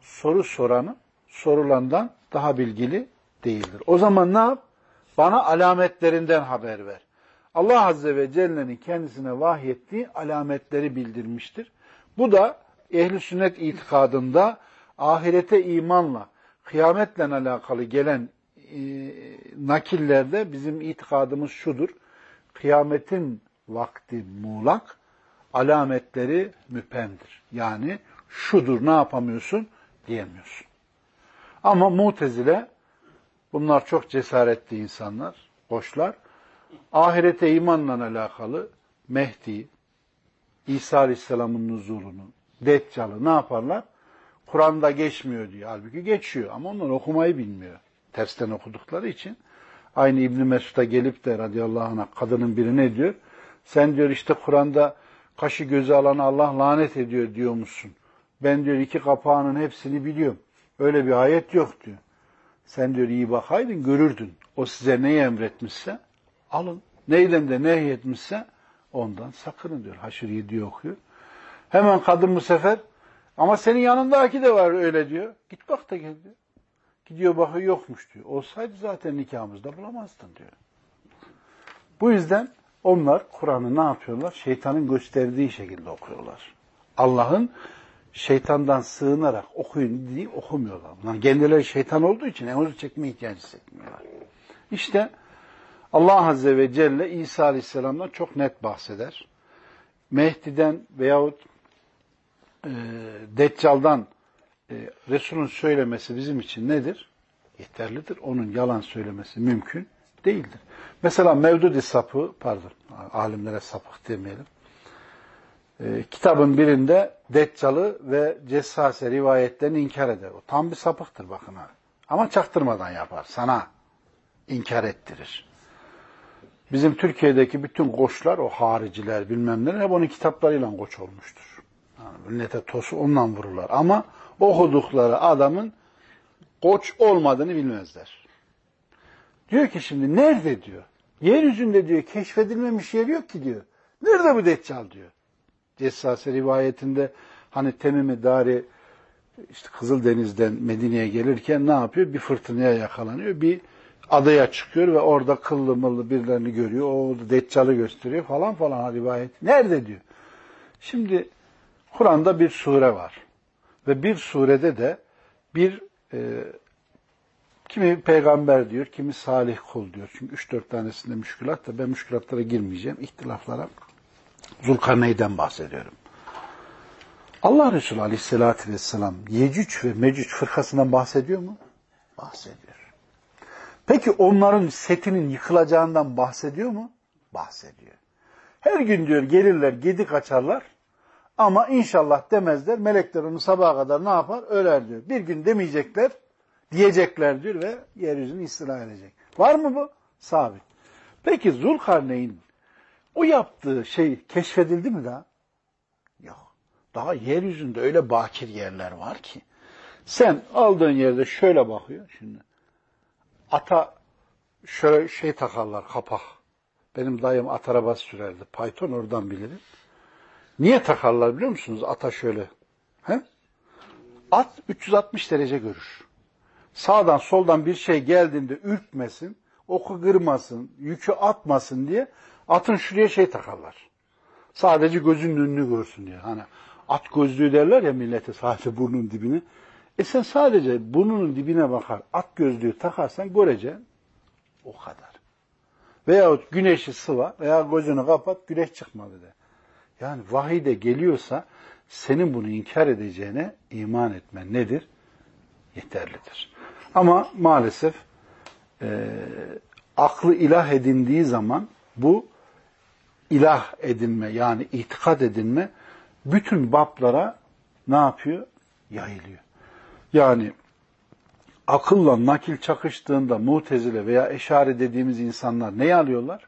Soru soranı sorulandan daha bilgili değildir. O zaman ne yap? Bana alametlerinden haber ver. Allah Azze ve Celle'nin kendisine vahyettiği alametleri bildirmiştir. Bu da ehli sünnet itikadında ahirete imanla, kıyametle alakalı gelen e, nakillerde bizim itikadımız şudur. Kıyametin vakti muğlak, alametleri müpemdir. Yani şudur ne yapamıyorsun diyemiyorsun. Ama mutezile bunlar çok cesaretli insanlar, boşlar. Ahirete imanla alakalı Mehdi, İsa Aleyhisselam'ın nuzulunu, Deccal'ı ne yaparlar? Kur'an'da geçmiyor diyor. Halbuki geçiyor ama onlar okumayı bilmiyor. Tersten okudukları için. Aynı İbn Mesud'a gelip de radıyallahu anh kadının biri ne diyor? Sen diyor işte Kur'an'da kaşı gözü alanı Allah lanet ediyor diyormuşsun. Ben diyor iki kapağının hepsini biliyorum. Öyle bir ayet yok diyor. Sen diyor iyi bakaydın görürdün. O size neyi emretmişse alın. Neyden de nehyetmişse ondan sakının diyor. Haşr 7 okuyor. Hemen kadın bu sefer ama senin yanındaki de var öyle diyor. Git bak da gel diyor. Gidiyor bakıyor yokmuş diyor. Olsaydı zaten nikahımızda bulamazdın diyor. Bu yüzden onlar Kur'an'ı ne yapıyorlar? Şeytanın gösterdiği şekilde okuyorlar. Allah'ın şeytandan sığınarak okuyun diye okumuyorlar. Yani kendileri şeytan olduğu için emir çekme ihtiyacı hissetmiyorlar. İşte Allah Azze ve Celle İsa Aleyhisselam'dan çok net bahseder. Mehdi'den veyahut e, Deccal'dan e, Resul'ün söylemesi bizim için nedir? Yeterlidir. Onun yalan söylemesi mümkün değildir. Mesela Mevdudi sapı, pardon, alimlere sapık demeyelim. E, kitabın birinde Deccal'ı ve Cessase rivayetlerini inkar eder. O tam bir sapıktır bakın ha. Ama çaktırmadan yapar. Sana inkar ettirir. Bizim Türkiye'deki bütün koçlar, o hariciler bilmem neler hep onun kitaplarıyla koç olmuştur. Millete tosu ondan vururlar. Ama okudukları adamın koç olmadığını bilmezler. Diyor ki şimdi nerede diyor. Yeryüzünde diyor keşfedilmemiş yer yok ki diyor. Nerede bu Deccal diyor. Cessase rivayetinde hani Temimi Dari işte Kızıldeniz'den Medine'ye gelirken ne yapıyor? Bir fırtınaya yakalanıyor. Bir adaya çıkıyor ve orada kıllı mıllı birilerini görüyor. O Deccal'ı gösteriyor falan falan rivayet. Nerede diyor. Şimdi Kur'an'da bir sure var. Ve bir surede de bir e, kimi peygamber diyor, kimi salih kul diyor. Çünkü üç dört tanesinde müşkülat da ben müşkülatlara girmeyeceğim. İhtilaflara Zulkarneyn'den bahsediyorum. Allah Resulü Aleyhisselatü Vesselam Yecüc ve Mecüc fırkasından bahsediyor mu? Bahsediyor. Peki onların setinin yıkılacağından bahsediyor mu? Bahsediyor. Her gün diyor gelirler, gedik açarlar ama inşallah demezler. Melekler onu sabaha kadar ne yapar? Öler diyor. Bir gün demeyecekler, diyecekler diyor ve yeryüzünü istila edecek. Var mı bu? Sabit. Peki Zulkarneyn O yaptığı şey keşfedildi mi daha? Yok. Daha yeryüzünde öyle bakir yerler var ki. Sen aldığın yerde şöyle bakıyor şimdi. Ata şöyle şey takarlar kapak. Benim dayım at arabası sürerdi. Python oradan bilirim. Niye takarlar biliyor musunuz? Ata şöyle. He? At 360 derece görür. Sağdan soldan bir şey geldiğinde ürkmesin, oku kırmasın, yükü atmasın diye atın şuraya şey takarlar. Sadece gözünün önünü görsün diye. Hani at gözlüğü derler ya millete sadece burnun dibine. E sen sadece burnunun dibine bakar, at gözlüğü takarsan göreceksin. O kadar. Veyahut güneşi sıva veya gözünü kapat, güneş çıkmadı de. Yani vahide geliyorsa senin bunu inkar edeceğine iman etmen nedir? Yeterlidir. Ama maalesef e, aklı ilah edindiği zaman bu ilah edinme yani itikad edinme bütün bablara ne yapıyor? Yayılıyor. Yani akılla nakil çakıştığında mutezile veya eşari dediğimiz insanlar neyi alıyorlar?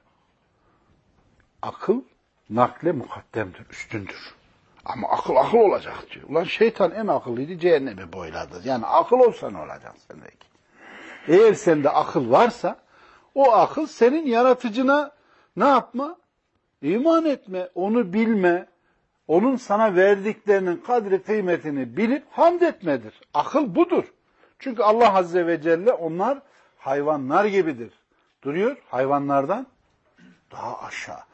Akıl nakle mukaddemdir, üstündür. Ama akıl akıl olacak diyor. Ulan şeytan en akıllıydı cehenneme boyladı. Yani akıl olsa ne olacak sendeki? Eğer sende akıl varsa o akıl senin yaratıcına ne yapma? İman etme, onu bilme, onun sana verdiklerinin kadri kıymetini bilip hamd etmedir. Akıl budur. Çünkü Allah Azze ve Celle onlar hayvanlar gibidir. Duruyor hayvanlardan daha aşağı.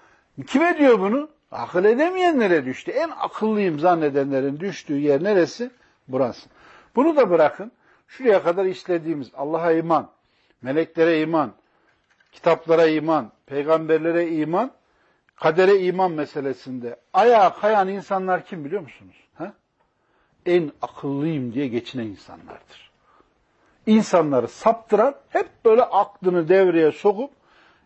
Kim ediyor bunu? Akıl edemeyenlere düştü. En akıllıyım zannedenlerin düştüğü yer neresi? Burası. Bunu da bırakın. Şuraya kadar işlediğimiz Allah'a iman, meleklere iman, kitaplara iman, peygamberlere iman, kadere iman meselesinde ayağa kayan insanlar kim biliyor musunuz? Ha? En akıllıyım diye geçinen insanlardır. İnsanları saptıran hep böyle aklını devreye sokup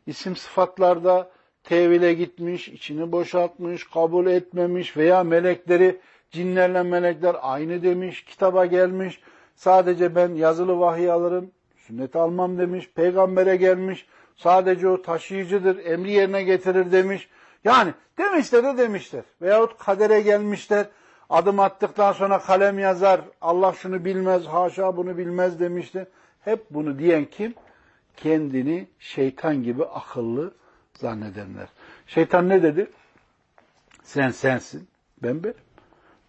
isim sıfatlarda tevile gitmiş, içini boşaltmış, kabul etmemiş veya melekleri cinlerle melekler aynı demiş, kitaba gelmiş. Sadece ben yazılı vahiy alırım, sünnet almam demiş, peygambere gelmiş. Sadece o taşıyıcıdır, emri yerine getirir demiş. Yani demişler de demişler. Veyahut kadere gelmişler. Adım attıktan sonra kalem yazar. Allah şunu bilmez, haşa bunu bilmez demişti. Hep bunu diyen kim? Kendini şeytan gibi akıllı zannedenler. Şeytan ne dedi? Sen sensin, ben benim.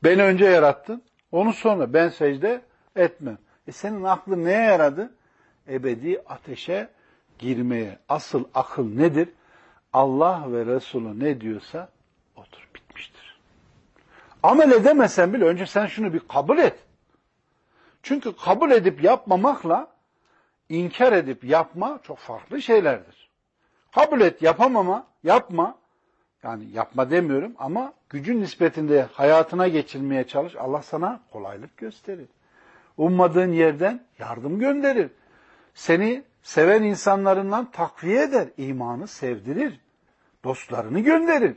Beni önce yarattın, onu sonra ben secde etmem. E senin aklın neye yaradı? Ebedi ateşe girmeye. Asıl akıl nedir? Allah ve Resulü ne diyorsa otur, bitmiştir. Amel edemesen bile önce sen şunu bir kabul et. Çünkü kabul edip yapmamakla inkar edip yapma çok farklı şeylerdir. Kabul et, yapamama, yapma. Yani yapma demiyorum ama gücün nispetinde hayatına geçirmeye çalış. Allah sana kolaylık gösterir. Ummadığın yerden yardım gönderir. Seni seven insanlarından takviye eder. imanı sevdirir. Dostlarını gönderir.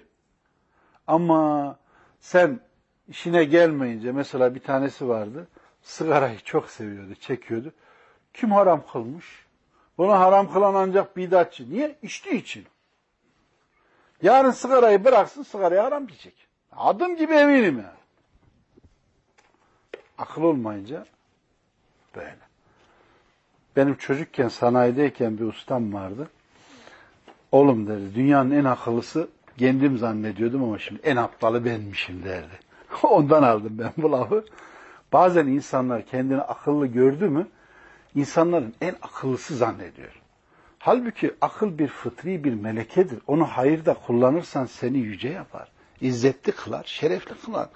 Ama sen işine gelmeyince mesela bir tanesi vardı. Sigarayı çok seviyordu, çekiyordu. Kim haram kılmış? Bunu haram kılan ancak bidatçı. Niye? İçtiği için. Yarın sigarayı bıraksın, sigarayı haram diyecek. Adım gibi eminim yani. Akıl olmayınca böyle. Benim çocukken sanayideyken bir ustam vardı. Oğlum derdi, dünyanın en akıllısı kendim zannediyordum ama şimdi en aptalı benmişim derdi. Ondan aldım ben bu lafı. Bazen insanlar kendini akıllı gördü mü, insanların en akıllısı zannediyor. Halbuki akıl bir fıtri bir melekedir. Onu hayırda kullanırsan seni yüce yapar. İzzetli kılar, şerefli kılar.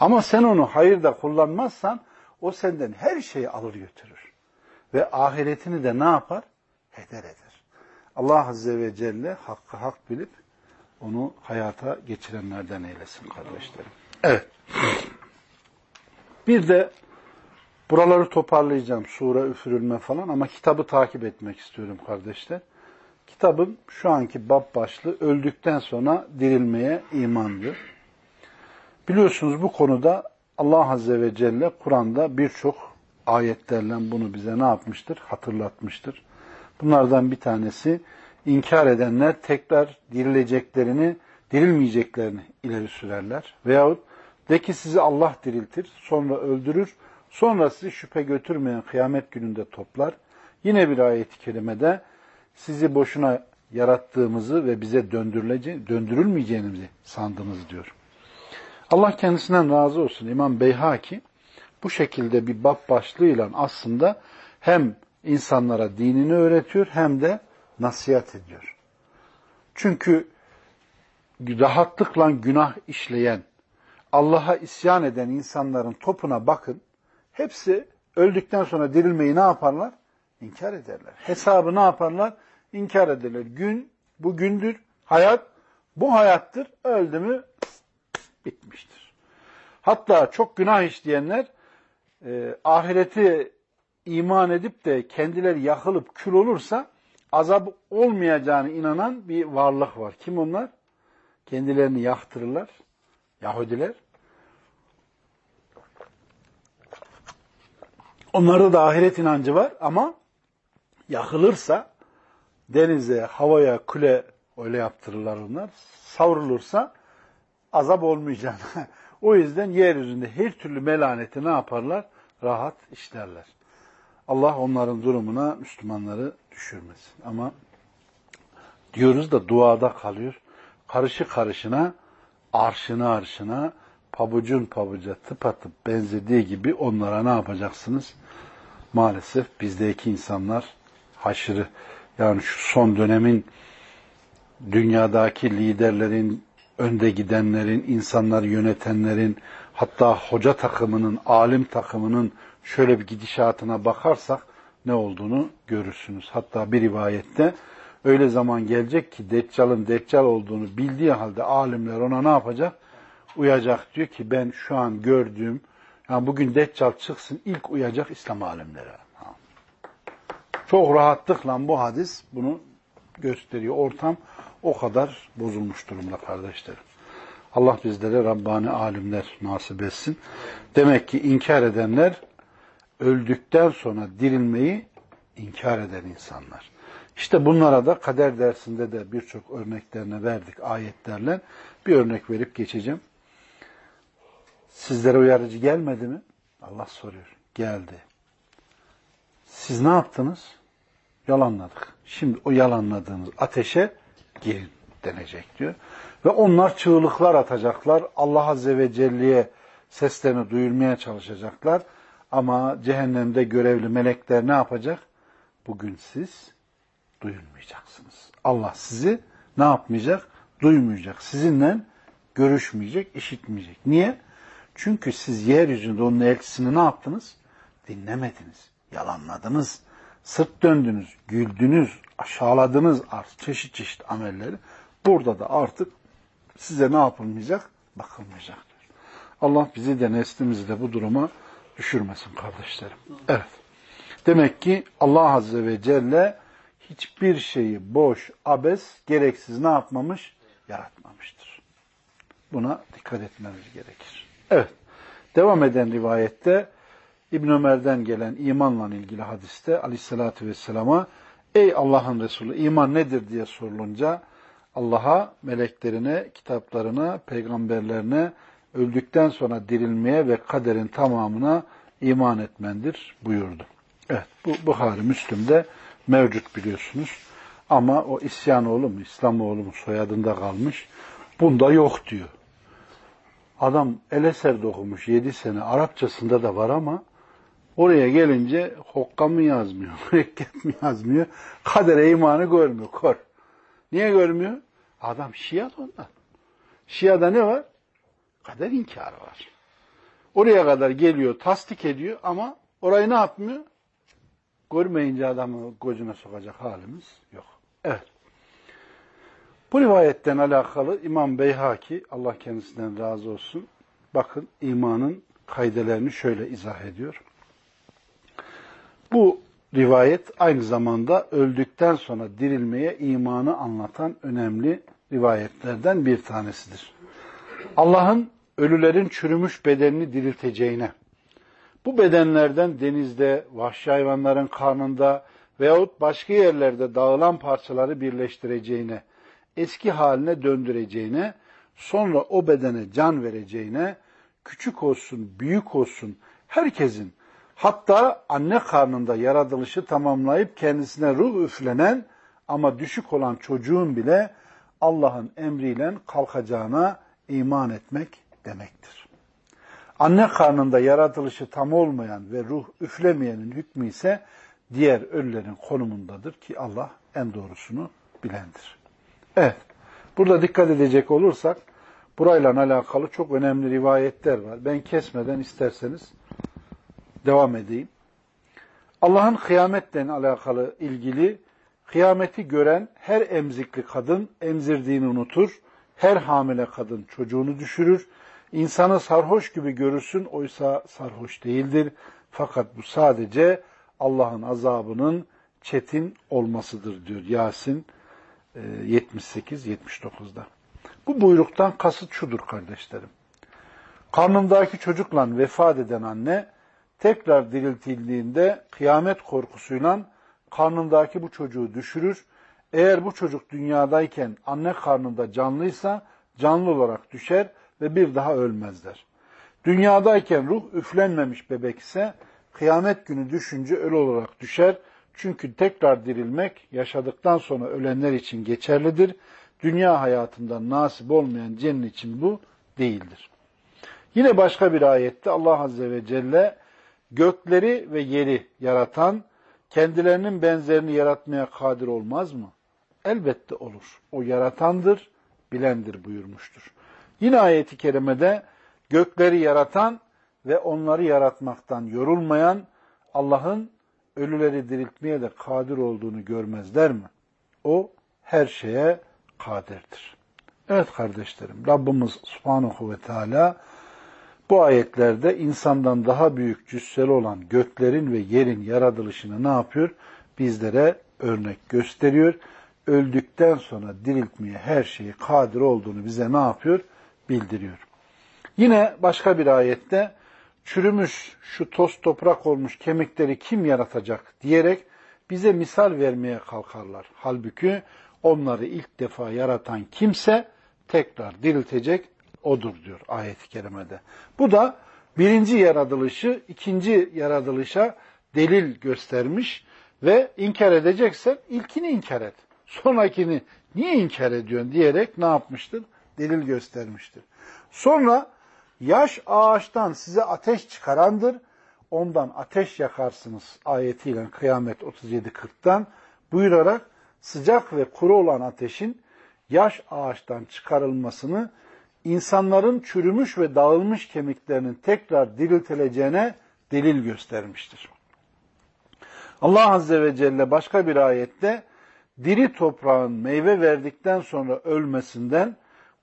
Ama sen onu hayırda kullanmazsan o senden her şeyi alır götürür. Ve ahiretini de ne yapar? Heder eder. Allah Azze ve Celle hakkı hak bilip onu hayata geçirenlerden eylesin kardeşlerim. Evet. Bir de Buraları toparlayacağım. Sure üfürülme falan ama kitabı takip etmek istiyorum kardeşler. Kitabın şu anki bab başlığı öldükten sonra dirilmeye imandır. Biliyorsunuz bu konuda Allah Azze ve Celle Kur'an'da birçok ayetlerle bunu bize ne yapmıştır? Hatırlatmıştır. Bunlardan bir tanesi inkar edenler tekrar dirileceklerini, dirilmeyeceklerini ileri sürerler. Veyahut de ki sizi Allah diriltir, sonra öldürür, sonra sizi şüphe götürmeyen kıyamet gününde toplar. Yine bir ayet-i kerimede sizi boşuna yarattığımızı ve bize döndürülmeyeceğimizi sandınız diyor. Allah kendisinden razı olsun. İmam Beyhaki bu şekilde bir bab başlığıyla aslında hem insanlara dinini öğretiyor hem de nasihat ediyor. Çünkü rahatlıkla günah işleyen, Allah'a isyan eden insanların topuna bakın. Hepsi öldükten sonra dirilmeyi ne yaparlar? İnkar ederler. Hesabı ne yaparlar? İnkar ederler. Gün bugündür, hayat bu hayattır. Öldü mü bitmiştir. Hatta çok günah işleyenler e, ahireti iman edip de kendileri yakılıp kül olursa azap olmayacağını inanan bir varlık var. Kim onlar? Kendilerini yaktırırlar. Yahudiler. Onlarda da ahiret inancı var ama yakılırsa denize, havaya, kule öyle yaptırırlar onlar. Savrulursa azap olmayacağını. o yüzden yeryüzünde her türlü melaneti ne yaparlar? Rahat işlerler. Allah onların durumuna Müslümanları düşürmesin. Ama diyoruz da duada kalıyor. Karışı karışına, arşına arşına, pabucun pabuca tıpatıp benzediği gibi onlara ne yapacaksınız? Maalesef bizdeki insanlar haşırı. Yani şu son dönemin dünyadaki liderlerin, önde gidenlerin, insanları yönetenlerin, hatta hoca takımının, alim takımının şöyle bir gidişatına bakarsak ne olduğunu görürsünüz. Hatta bir rivayette öyle zaman gelecek ki Deccal'ın Deccal olduğunu bildiği halde alimler ona ne yapacak? Uyacak diyor ki ben şu an gördüğüm, yani bugün Deccal çıksın ilk uyacak İslam alimleri. Çok rahatlıkla bu hadis bunu gösteriyor. Ortam o kadar bozulmuş durumda kardeşlerim. Allah bizlere Rabbani alimler nasip etsin. Demek ki inkar edenler öldükten sonra dirilmeyi inkar eden insanlar. İşte bunlara da kader dersinde de birçok örneklerini verdik ayetlerle. Bir örnek verip geçeceğim. Sizlere uyarıcı gelmedi mi? Allah soruyor. Geldi. Siz ne yaptınız? Yalanladık. Şimdi o yalanladığınız ateşe girin denecek diyor. Ve onlar çığlıklar atacaklar. Allah Azze ve Celle'ye seslerini duyurmaya çalışacaklar. Ama cehennemde görevli melekler ne yapacak? Bugün siz duyulmayacaksınız. Allah sizi ne yapmayacak? Duymayacak. Sizinle görüşmeyecek, işitmeyecek. Niye? Çünkü siz yeryüzünde onun elçisini ne yaptınız? Dinlemediniz, yalanladınız, sırt döndünüz, güldünüz, aşağıladınız çeşit çeşit amelleri. Burada da artık size ne yapılmayacak? Bakılmayacaktır. Allah bizi de neslimizi de bu duruma düşürmesin kardeşlerim. Evet. Demek ki Allah Azze ve Celle hiçbir şeyi boş, abes, gereksiz ne yapmamış? Yaratmamıştır. Buna dikkat etmemiz gerekir. Evet. Devam eden rivayette İbn Ömer'den gelen imanla ilgili hadiste aleyhissalatü vesselama ey Allah'ın Resulü iman nedir diye sorulunca Allah'a, meleklerine, kitaplarına, peygamberlerine, öldükten sonra dirilmeye ve kaderin tamamına iman etmendir buyurdu. Evet, bu Buhari Müslüm'de mevcut biliyorsunuz. Ama o isyan oğlu mu, İslam oğlu mu soyadında kalmış. Bunda yok diyor. Adam Eleser'de okumuş 7 sene. Arapçasında da var ama oraya gelince hokka mı yazmıyor, mürekkep mi yazmıyor, kadere imanı görmüyor, kor. Niye görmüyor? Adam Şia ondan. Şia'da ne var? Kader inkarı var. Oraya kadar geliyor, tasdik ediyor ama orayı ne yapmıyor? Görmeyince adamı gözüne sokacak halimiz yok. Evet. Bu rivayetten alakalı İmam Beyhaki, Allah kendisinden razı olsun, bakın imanın kaydelerini şöyle izah ediyor. Bu rivayet aynı zamanda öldükten sonra dirilmeye imanı anlatan önemli rivayetlerden bir tanesidir. Allah'ın ölülerin çürümüş bedenini dirilteceğine, bu bedenlerden denizde, vahşi hayvanların karnında veyahut başka yerlerde dağılan parçaları birleştireceğine, eski haline döndüreceğine, sonra o bedene can vereceğine, küçük olsun, büyük olsun, herkesin, hatta anne karnında yaratılışı tamamlayıp kendisine ruh üflenen ama düşük olan çocuğun bile Allah'ın emriyle kalkacağına iman etmek demektir. Anne karnında yaratılışı tam olmayan ve ruh üflemeyenin hükmü ise diğer ölülerin konumundadır ki Allah en doğrusunu bilendir. Evet, burada dikkat edecek olursak burayla alakalı çok önemli rivayetler var. Ben kesmeden isterseniz devam edeyim. Allah'ın kıyametle alakalı ilgili kıyameti gören her emzikli kadın emzirdiğini unutur, her hamile kadın çocuğunu düşürür, insanı sarhoş gibi görürsün oysa sarhoş değildir. Fakat bu sadece Allah'ın azabının çetin olmasıdır diyor Yasin 78-79'da. E, bu buyruktan kasıt şudur kardeşlerim. Karnındaki çocukla vefat eden anne tekrar diriltildiğinde kıyamet korkusuyla karnındaki bu çocuğu düşürür. Eğer bu çocuk dünyadayken anne karnında canlıysa canlı olarak düşer ve bir daha ölmezler. Dünyadayken ruh üflenmemiş bebek ise kıyamet günü düşünce ölü olarak düşer. Çünkü tekrar dirilmek yaşadıktan sonra ölenler için geçerlidir. Dünya hayatından nasip olmayan cennet için bu değildir. Yine başka bir ayette Allah Azze ve Celle gökleri ve yeri yaratan kendilerinin benzerini yaratmaya kadir olmaz mı? Elbette olur. O yaratandır, bilendir buyurmuştur. Yine ayeti kerimede gökleri yaratan ve onları yaratmaktan yorulmayan Allah'ın ölüleri diriltmeye de kadir olduğunu görmezler mi? O her şeye kadirdir. Evet kardeşlerim, Rabbimiz Subhanahu ve Teala bu ayetlerde insandan daha büyük cüsseli olan göklerin ve yerin yaratılışını ne yapıyor? Bizlere örnek gösteriyor. Öldükten sonra diriltmeye her şeyi kadir olduğunu bize ne yapıyor? Bildiriyor. Yine başka bir ayette çürümüş, şu toz toprak olmuş kemikleri kim yaratacak diyerek bize misal vermeye kalkarlar. Halbuki onları ilk defa yaratan kimse tekrar diriltecek odur diyor ayet-i kerimede. Bu da birinci yaratılışı ikinci yaratılışa delil göstermiş ve inkar edeceksen ilkini inkar et. Sonrakini niye inkar ediyorsun diyerek ne yapmıştır? Delil göstermiştir. Sonra yaş ağaçtan size ateş çıkarandır. Ondan ateş yakarsınız ayetiyle kıyamet 37.40'tan buyurarak sıcak ve kuru olan ateşin yaş ağaçtan çıkarılmasını insanların çürümüş ve dağılmış kemiklerinin tekrar diriltileceğine delil göstermiştir. Allah Azze ve Celle başka bir ayette diri toprağın meyve verdikten sonra ölmesinden,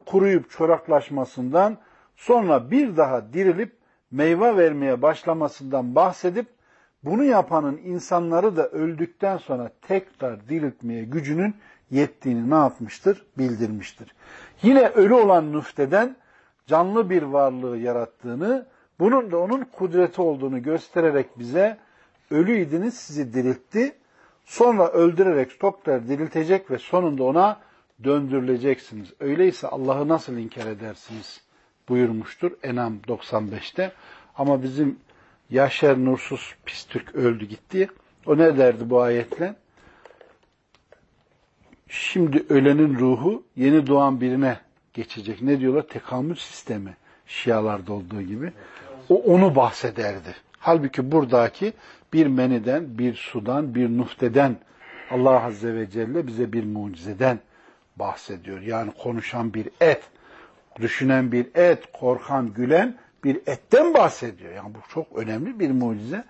kuruyup çoraklaşmasından, sonra bir daha dirilip meyve vermeye başlamasından bahsedip bunu yapanın insanları da öldükten sonra tekrar diriltmeye gücünün yettiğini ne yapmıştır? Bildirmiştir. Yine ölü olan nüfteden canlı bir varlığı yarattığını, bunun da onun kudreti olduğunu göstererek bize ölüydiniz sizi diriltti, sonra öldürerek tekrar diriltecek ve sonunda ona döndürüleceksiniz. Öyleyse Allah'ı nasıl inkar edersiniz buyurmuştur Enam 95'te. Ama bizim Yaşer Nursuz pis Türk öldü gitti. O ne derdi bu ayetle? Şimdi ölenin ruhu yeni doğan birine geçecek. Ne diyorlar? Tekamül sistemi. Şialarda olduğu gibi. O onu bahsederdi. Halbuki buradaki bir meniden, bir sudan, bir nuhteden Allah Azze ve Celle bize bir mucizeden bahsediyor. Yani konuşan bir et, düşünen bir et, korkan, gülen bir etten bahsediyor. Yani bu çok önemli bir mucize.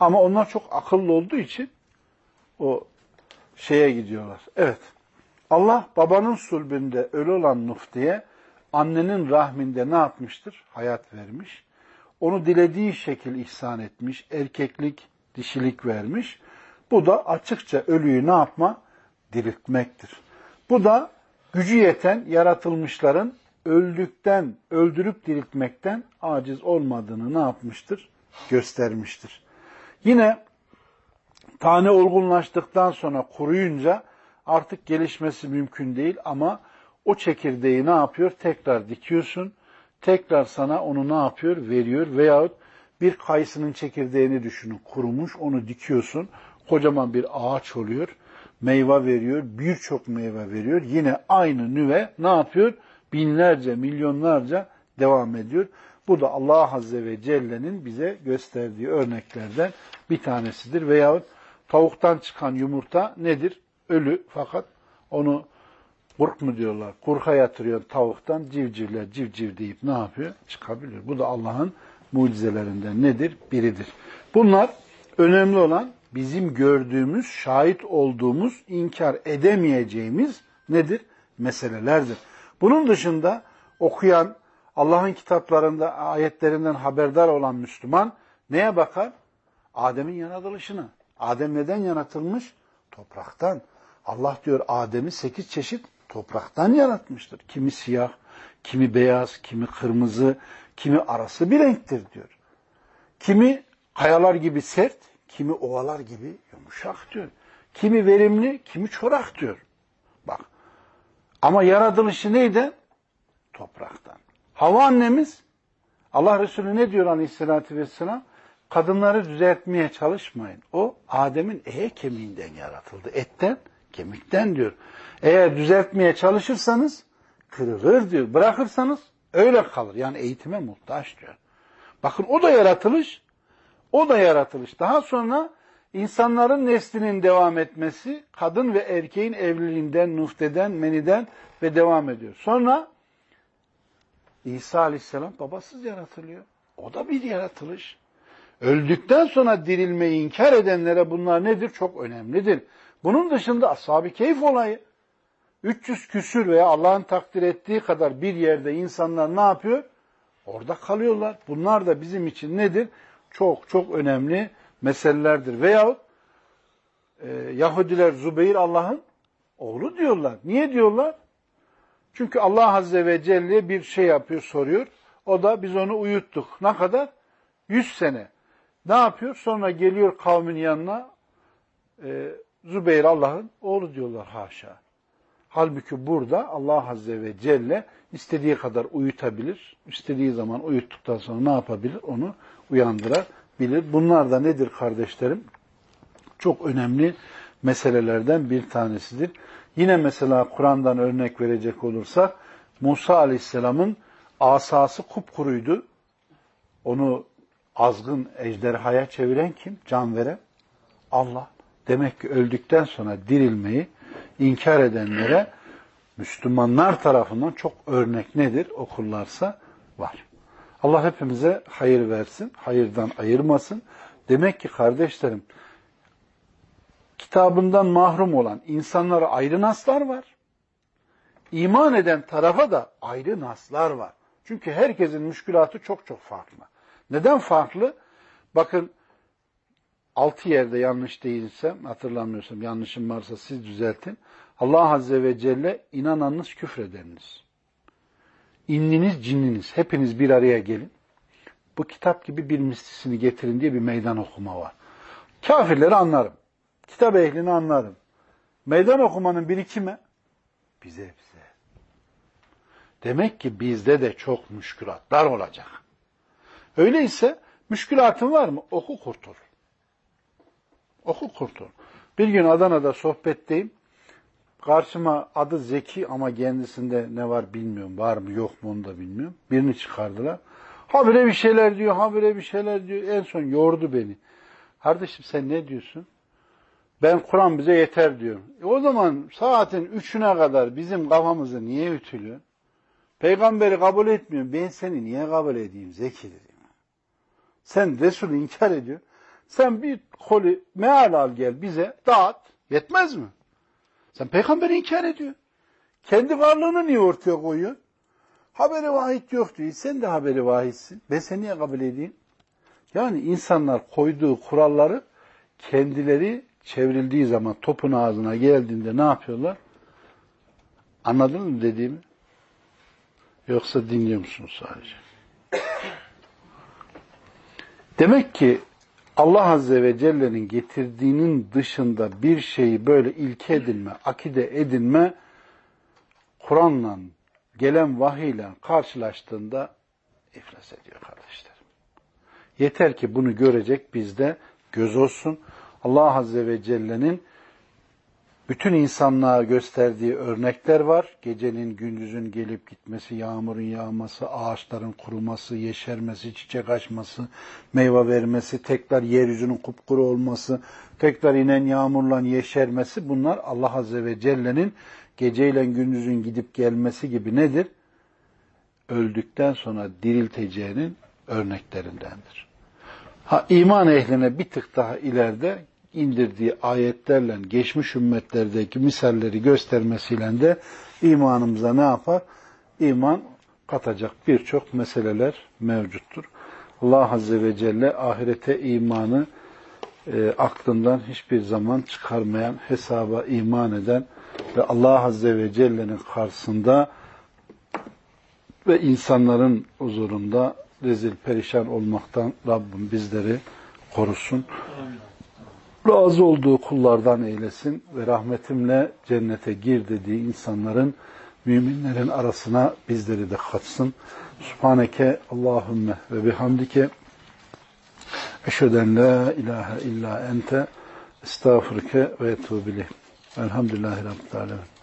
Ama onlar çok akıllı olduğu için o şeye gidiyorlar. Evet. Allah babanın sulbünde ölü olan Nuh diye annenin rahminde ne yapmıştır? Hayat vermiş. Onu dilediği şekil ihsan etmiş. Erkeklik, dişilik vermiş. Bu da açıkça ölüyü ne yapma? Diriltmektir. Bu da gücü yeten yaratılmışların öldükten, öldürüp diriltmekten aciz olmadığını ne yapmıştır? Göstermiştir. Yine Tane olgunlaştıktan sonra kuruyunca artık gelişmesi mümkün değil ama o çekirdeği ne yapıyor? Tekrar dikiyorsun. Tekrar sana onu ne yapıyor? Veriyor. Veyahut bir kayısının çekirdeğini düşünün. Kurumuş. Onu dikiyorsun. Kocaman bir ağaç oluyor. Meyve veriyor. Birçok meyve veriyor. Yine aynı nüve ne yapıyor? Binlerce, milyonlarca devam ediyor. Bu da Allah Azze ve Celle'nin bize gösterdiği örneklerden bir tanesidir. Veyahut tavuktan çıkan yumurta nedir? Ölü fakat onu kurk mu diyorlar? Kurka yatırıyor tavuktan civcivler civciv deyip ne yapıyor? Çıkabilir. Bu da Allah'ın mucizelerinden nedir? Biridir. Bunlar önemli olan bizim gördüğümüz, şahit olduğumuz, inkar edemeyeceğimiz nedir? Meselelerdir. Bunun dışında okuyan, Allah'ın kitaplarında, ayetlerinden haberdar olan Müslüman neye bakar? Adem'in yaratılışına. Adem neden yaratılmış? Topraktan. Allah diyor Adem'i sekiz çeşit topraktan yaratmıştır. Kimi siyah, kimi beyaz, kimi kırmızı, kimi arası bir renktir diyor. Kimi kayalar gibi sert, kimi ovalar gibi yumuşak diyor. Kimi verimli, kimi çorak diyor. Bak. Ama yaratılışı neydi? Topraktan. Hava annemiz Allah Resulü ne diyor aleyhissalatü vesselam? Kadınları düzeltmeye çalışmayın. O Adem'in ehe kemiğinden yaratıldı. Etten, kemikten diyor. Eğer düzeltmeye çalışırsanız kırılır diyor. Bırakırsanız öyle kalır. Yani eğitime muhtaç diyor. Bakın o da yaratılış. O da yaratılış. Daha sonra insanların neslinin devam etmesi kadın ve erkeğin evliliğinden, nufteden, meniden ve devam ediyor. Sonra İsa Aleyhisselam babasız yaratılıyor. O da bir yaratılış. Öldükten sonra dirilmeyi inkar edenlere bunlar nedir? Çok önemlidir. Bunun dışında ashab-ı keyif olayı. 300 küsür veya Allah'ın takdir ettiği kadar bir yerde insanlar ne yapıyor? Orada kalıyorlar. Bunlar da bizim için nedir? Çok çok önemli meselelerdir. Veyahut e, Yahudiler Zubeyir Allah'ın oğlu diyorlar. Niye diyorlar? Çünkü Allah Azze ve Celle bir şey yapıyor, soruyor. O da biz onu uyuttuk. Ne kadar? Yüz sene. Ne yapıyor? Sonra geliyor kavmin yanına. E, Zübeyir Allah'ın oğlu diyorlar haşa. Halbuki burada Allah Azze ve Celle istediği kadar uyutabilir. İstediği zaman uyuttuktan sonra ne yapabilir? Onu uyandırabilir. Bunlar da nedir kardeşlerim? Çok önemli meselelerden bir tanesidir. Yine mesela Kur'an'dan örnek verecek olursak Musa Aleyhisselam'ın asası kupkuruydu. Onu azgın ejderhaya çeviren kim? Can veren Allah. Demek ki öldükten sonra dirilmeyi inkar edenlere Müslümanlar tarafından çok örnek nedir okurlarsa var. Allah hepimize hayır versin, hayırdan ayırmasın. Demek ki kardeşlerim, kitabından mahrum olan insanlara ayrı naslar var. İman eden tarafa da ayrı naslar var. Çünkü herkesin müşkülatı çok çok farklı. Neden farklı? Bakın altı yerde yanlış değilsem, hatırlamıyorsam, yanlışım varsa siz düzeltin. Allah Azze ve Celle inananınız küfredeniniz. İnniniz, cinniniz, hepiniz bir araya gelin. Bu kitap gibi bir mislisini getirin diye bir meydan okuma var. Kafirleri anlarım. Kitap ehlini anlarım. Meydan okumanın biri kime? Bize bize. Demek ki bizde de çok müşkülatlar olacak. Öyleyse müşkülatın var mı? Oku kurtul. Oku kurtul. Bir gün Adana'da sohbetteyim. Karşıma adı Zeki ama kendisinde ne var bilmiyorum. Var mı yok mu onu da bilmiyorum. Birini çıkardılar. Habire bir şeyler diyor, habire bir şeyler diyor. En son yordu beni. Kardeşim sen ne diyorsun? Ben Kur'an bize yeter diyor. E o zaman saatin üçüne kadar bizim kafamızı niye ütülüyor? Peygamberi kabul etmiyorum. Ben seni niye kabul edeyim Zeki dedim. Sen Resulü inkar ediyor. Sen bir koli meal al gel bize dağıt. Yetmez mi? Sen peygamberi inkar ediyor. Kendi varlığını niye ortaya koyuyor? Haberi vahid yok diyor. Sen de haberi vahidsin. Ben seni niye kabul edeyim? Yani insanlar koyduğu kuralları kendileri çevrildiği zaman topun ağzına geldiğinde ne yapıyorlar? Anladın mı dediğimi? Yoksa dinliyor musunuz sadece? Demek ki Allah Azze ve Celle'nin getirdiğinin dışında bir şeyi böyle ilke edinme, akide edinme, Kur'an'la, gelen vahiyle karşılaştığında iflas ediyor kardeşlerim. Yeter ki bunu görecek bizde göz olsun. Allah Azze ve Celle'nin bütün insanlığa gösterdiği örnekler var. Gecenin, gündüzün gelip gitmesi, yağmurun yağması, ağaçların kuruması, yeşermesi, çiçek açması, meyve vermesi, tekrar yeryüzünün kupkuru olması, tekrar inen yağmurla yeşermesi bunlar Allah Azze ve Celle'nin geceyle gündüzün gidip gelmesi gibi nedir? Öldükten sonra dirilteceğinin örneklerindendir. Ha iman ehline bir tık daha ileride indirdiği ayetlerle geçmiş ümmetlerdeki misalleri göstermesiyle de imanımıza ne yapar? İman katacak birçok meseleler mevcuttur. Allah Azze ve Celle ahirete imanı e, aklından hiçbir zaman çıkarmayan, hesaba iman eden ve Allah Azze ve Celle'nin karşısında ve insanların huzurunda rezil perişan olmaktan Rabbim bizleri korusun. Razı olduğu kullardan eylesin ve rahmetimle cennete gir dediği insanların müminlerin arasına bizleri de katsın. Subhaneke Allahümme ve bihamdike eşheden la ilahe illa ente estağfurke ve etubile. Elhamdülillahi Rabbil Alemin.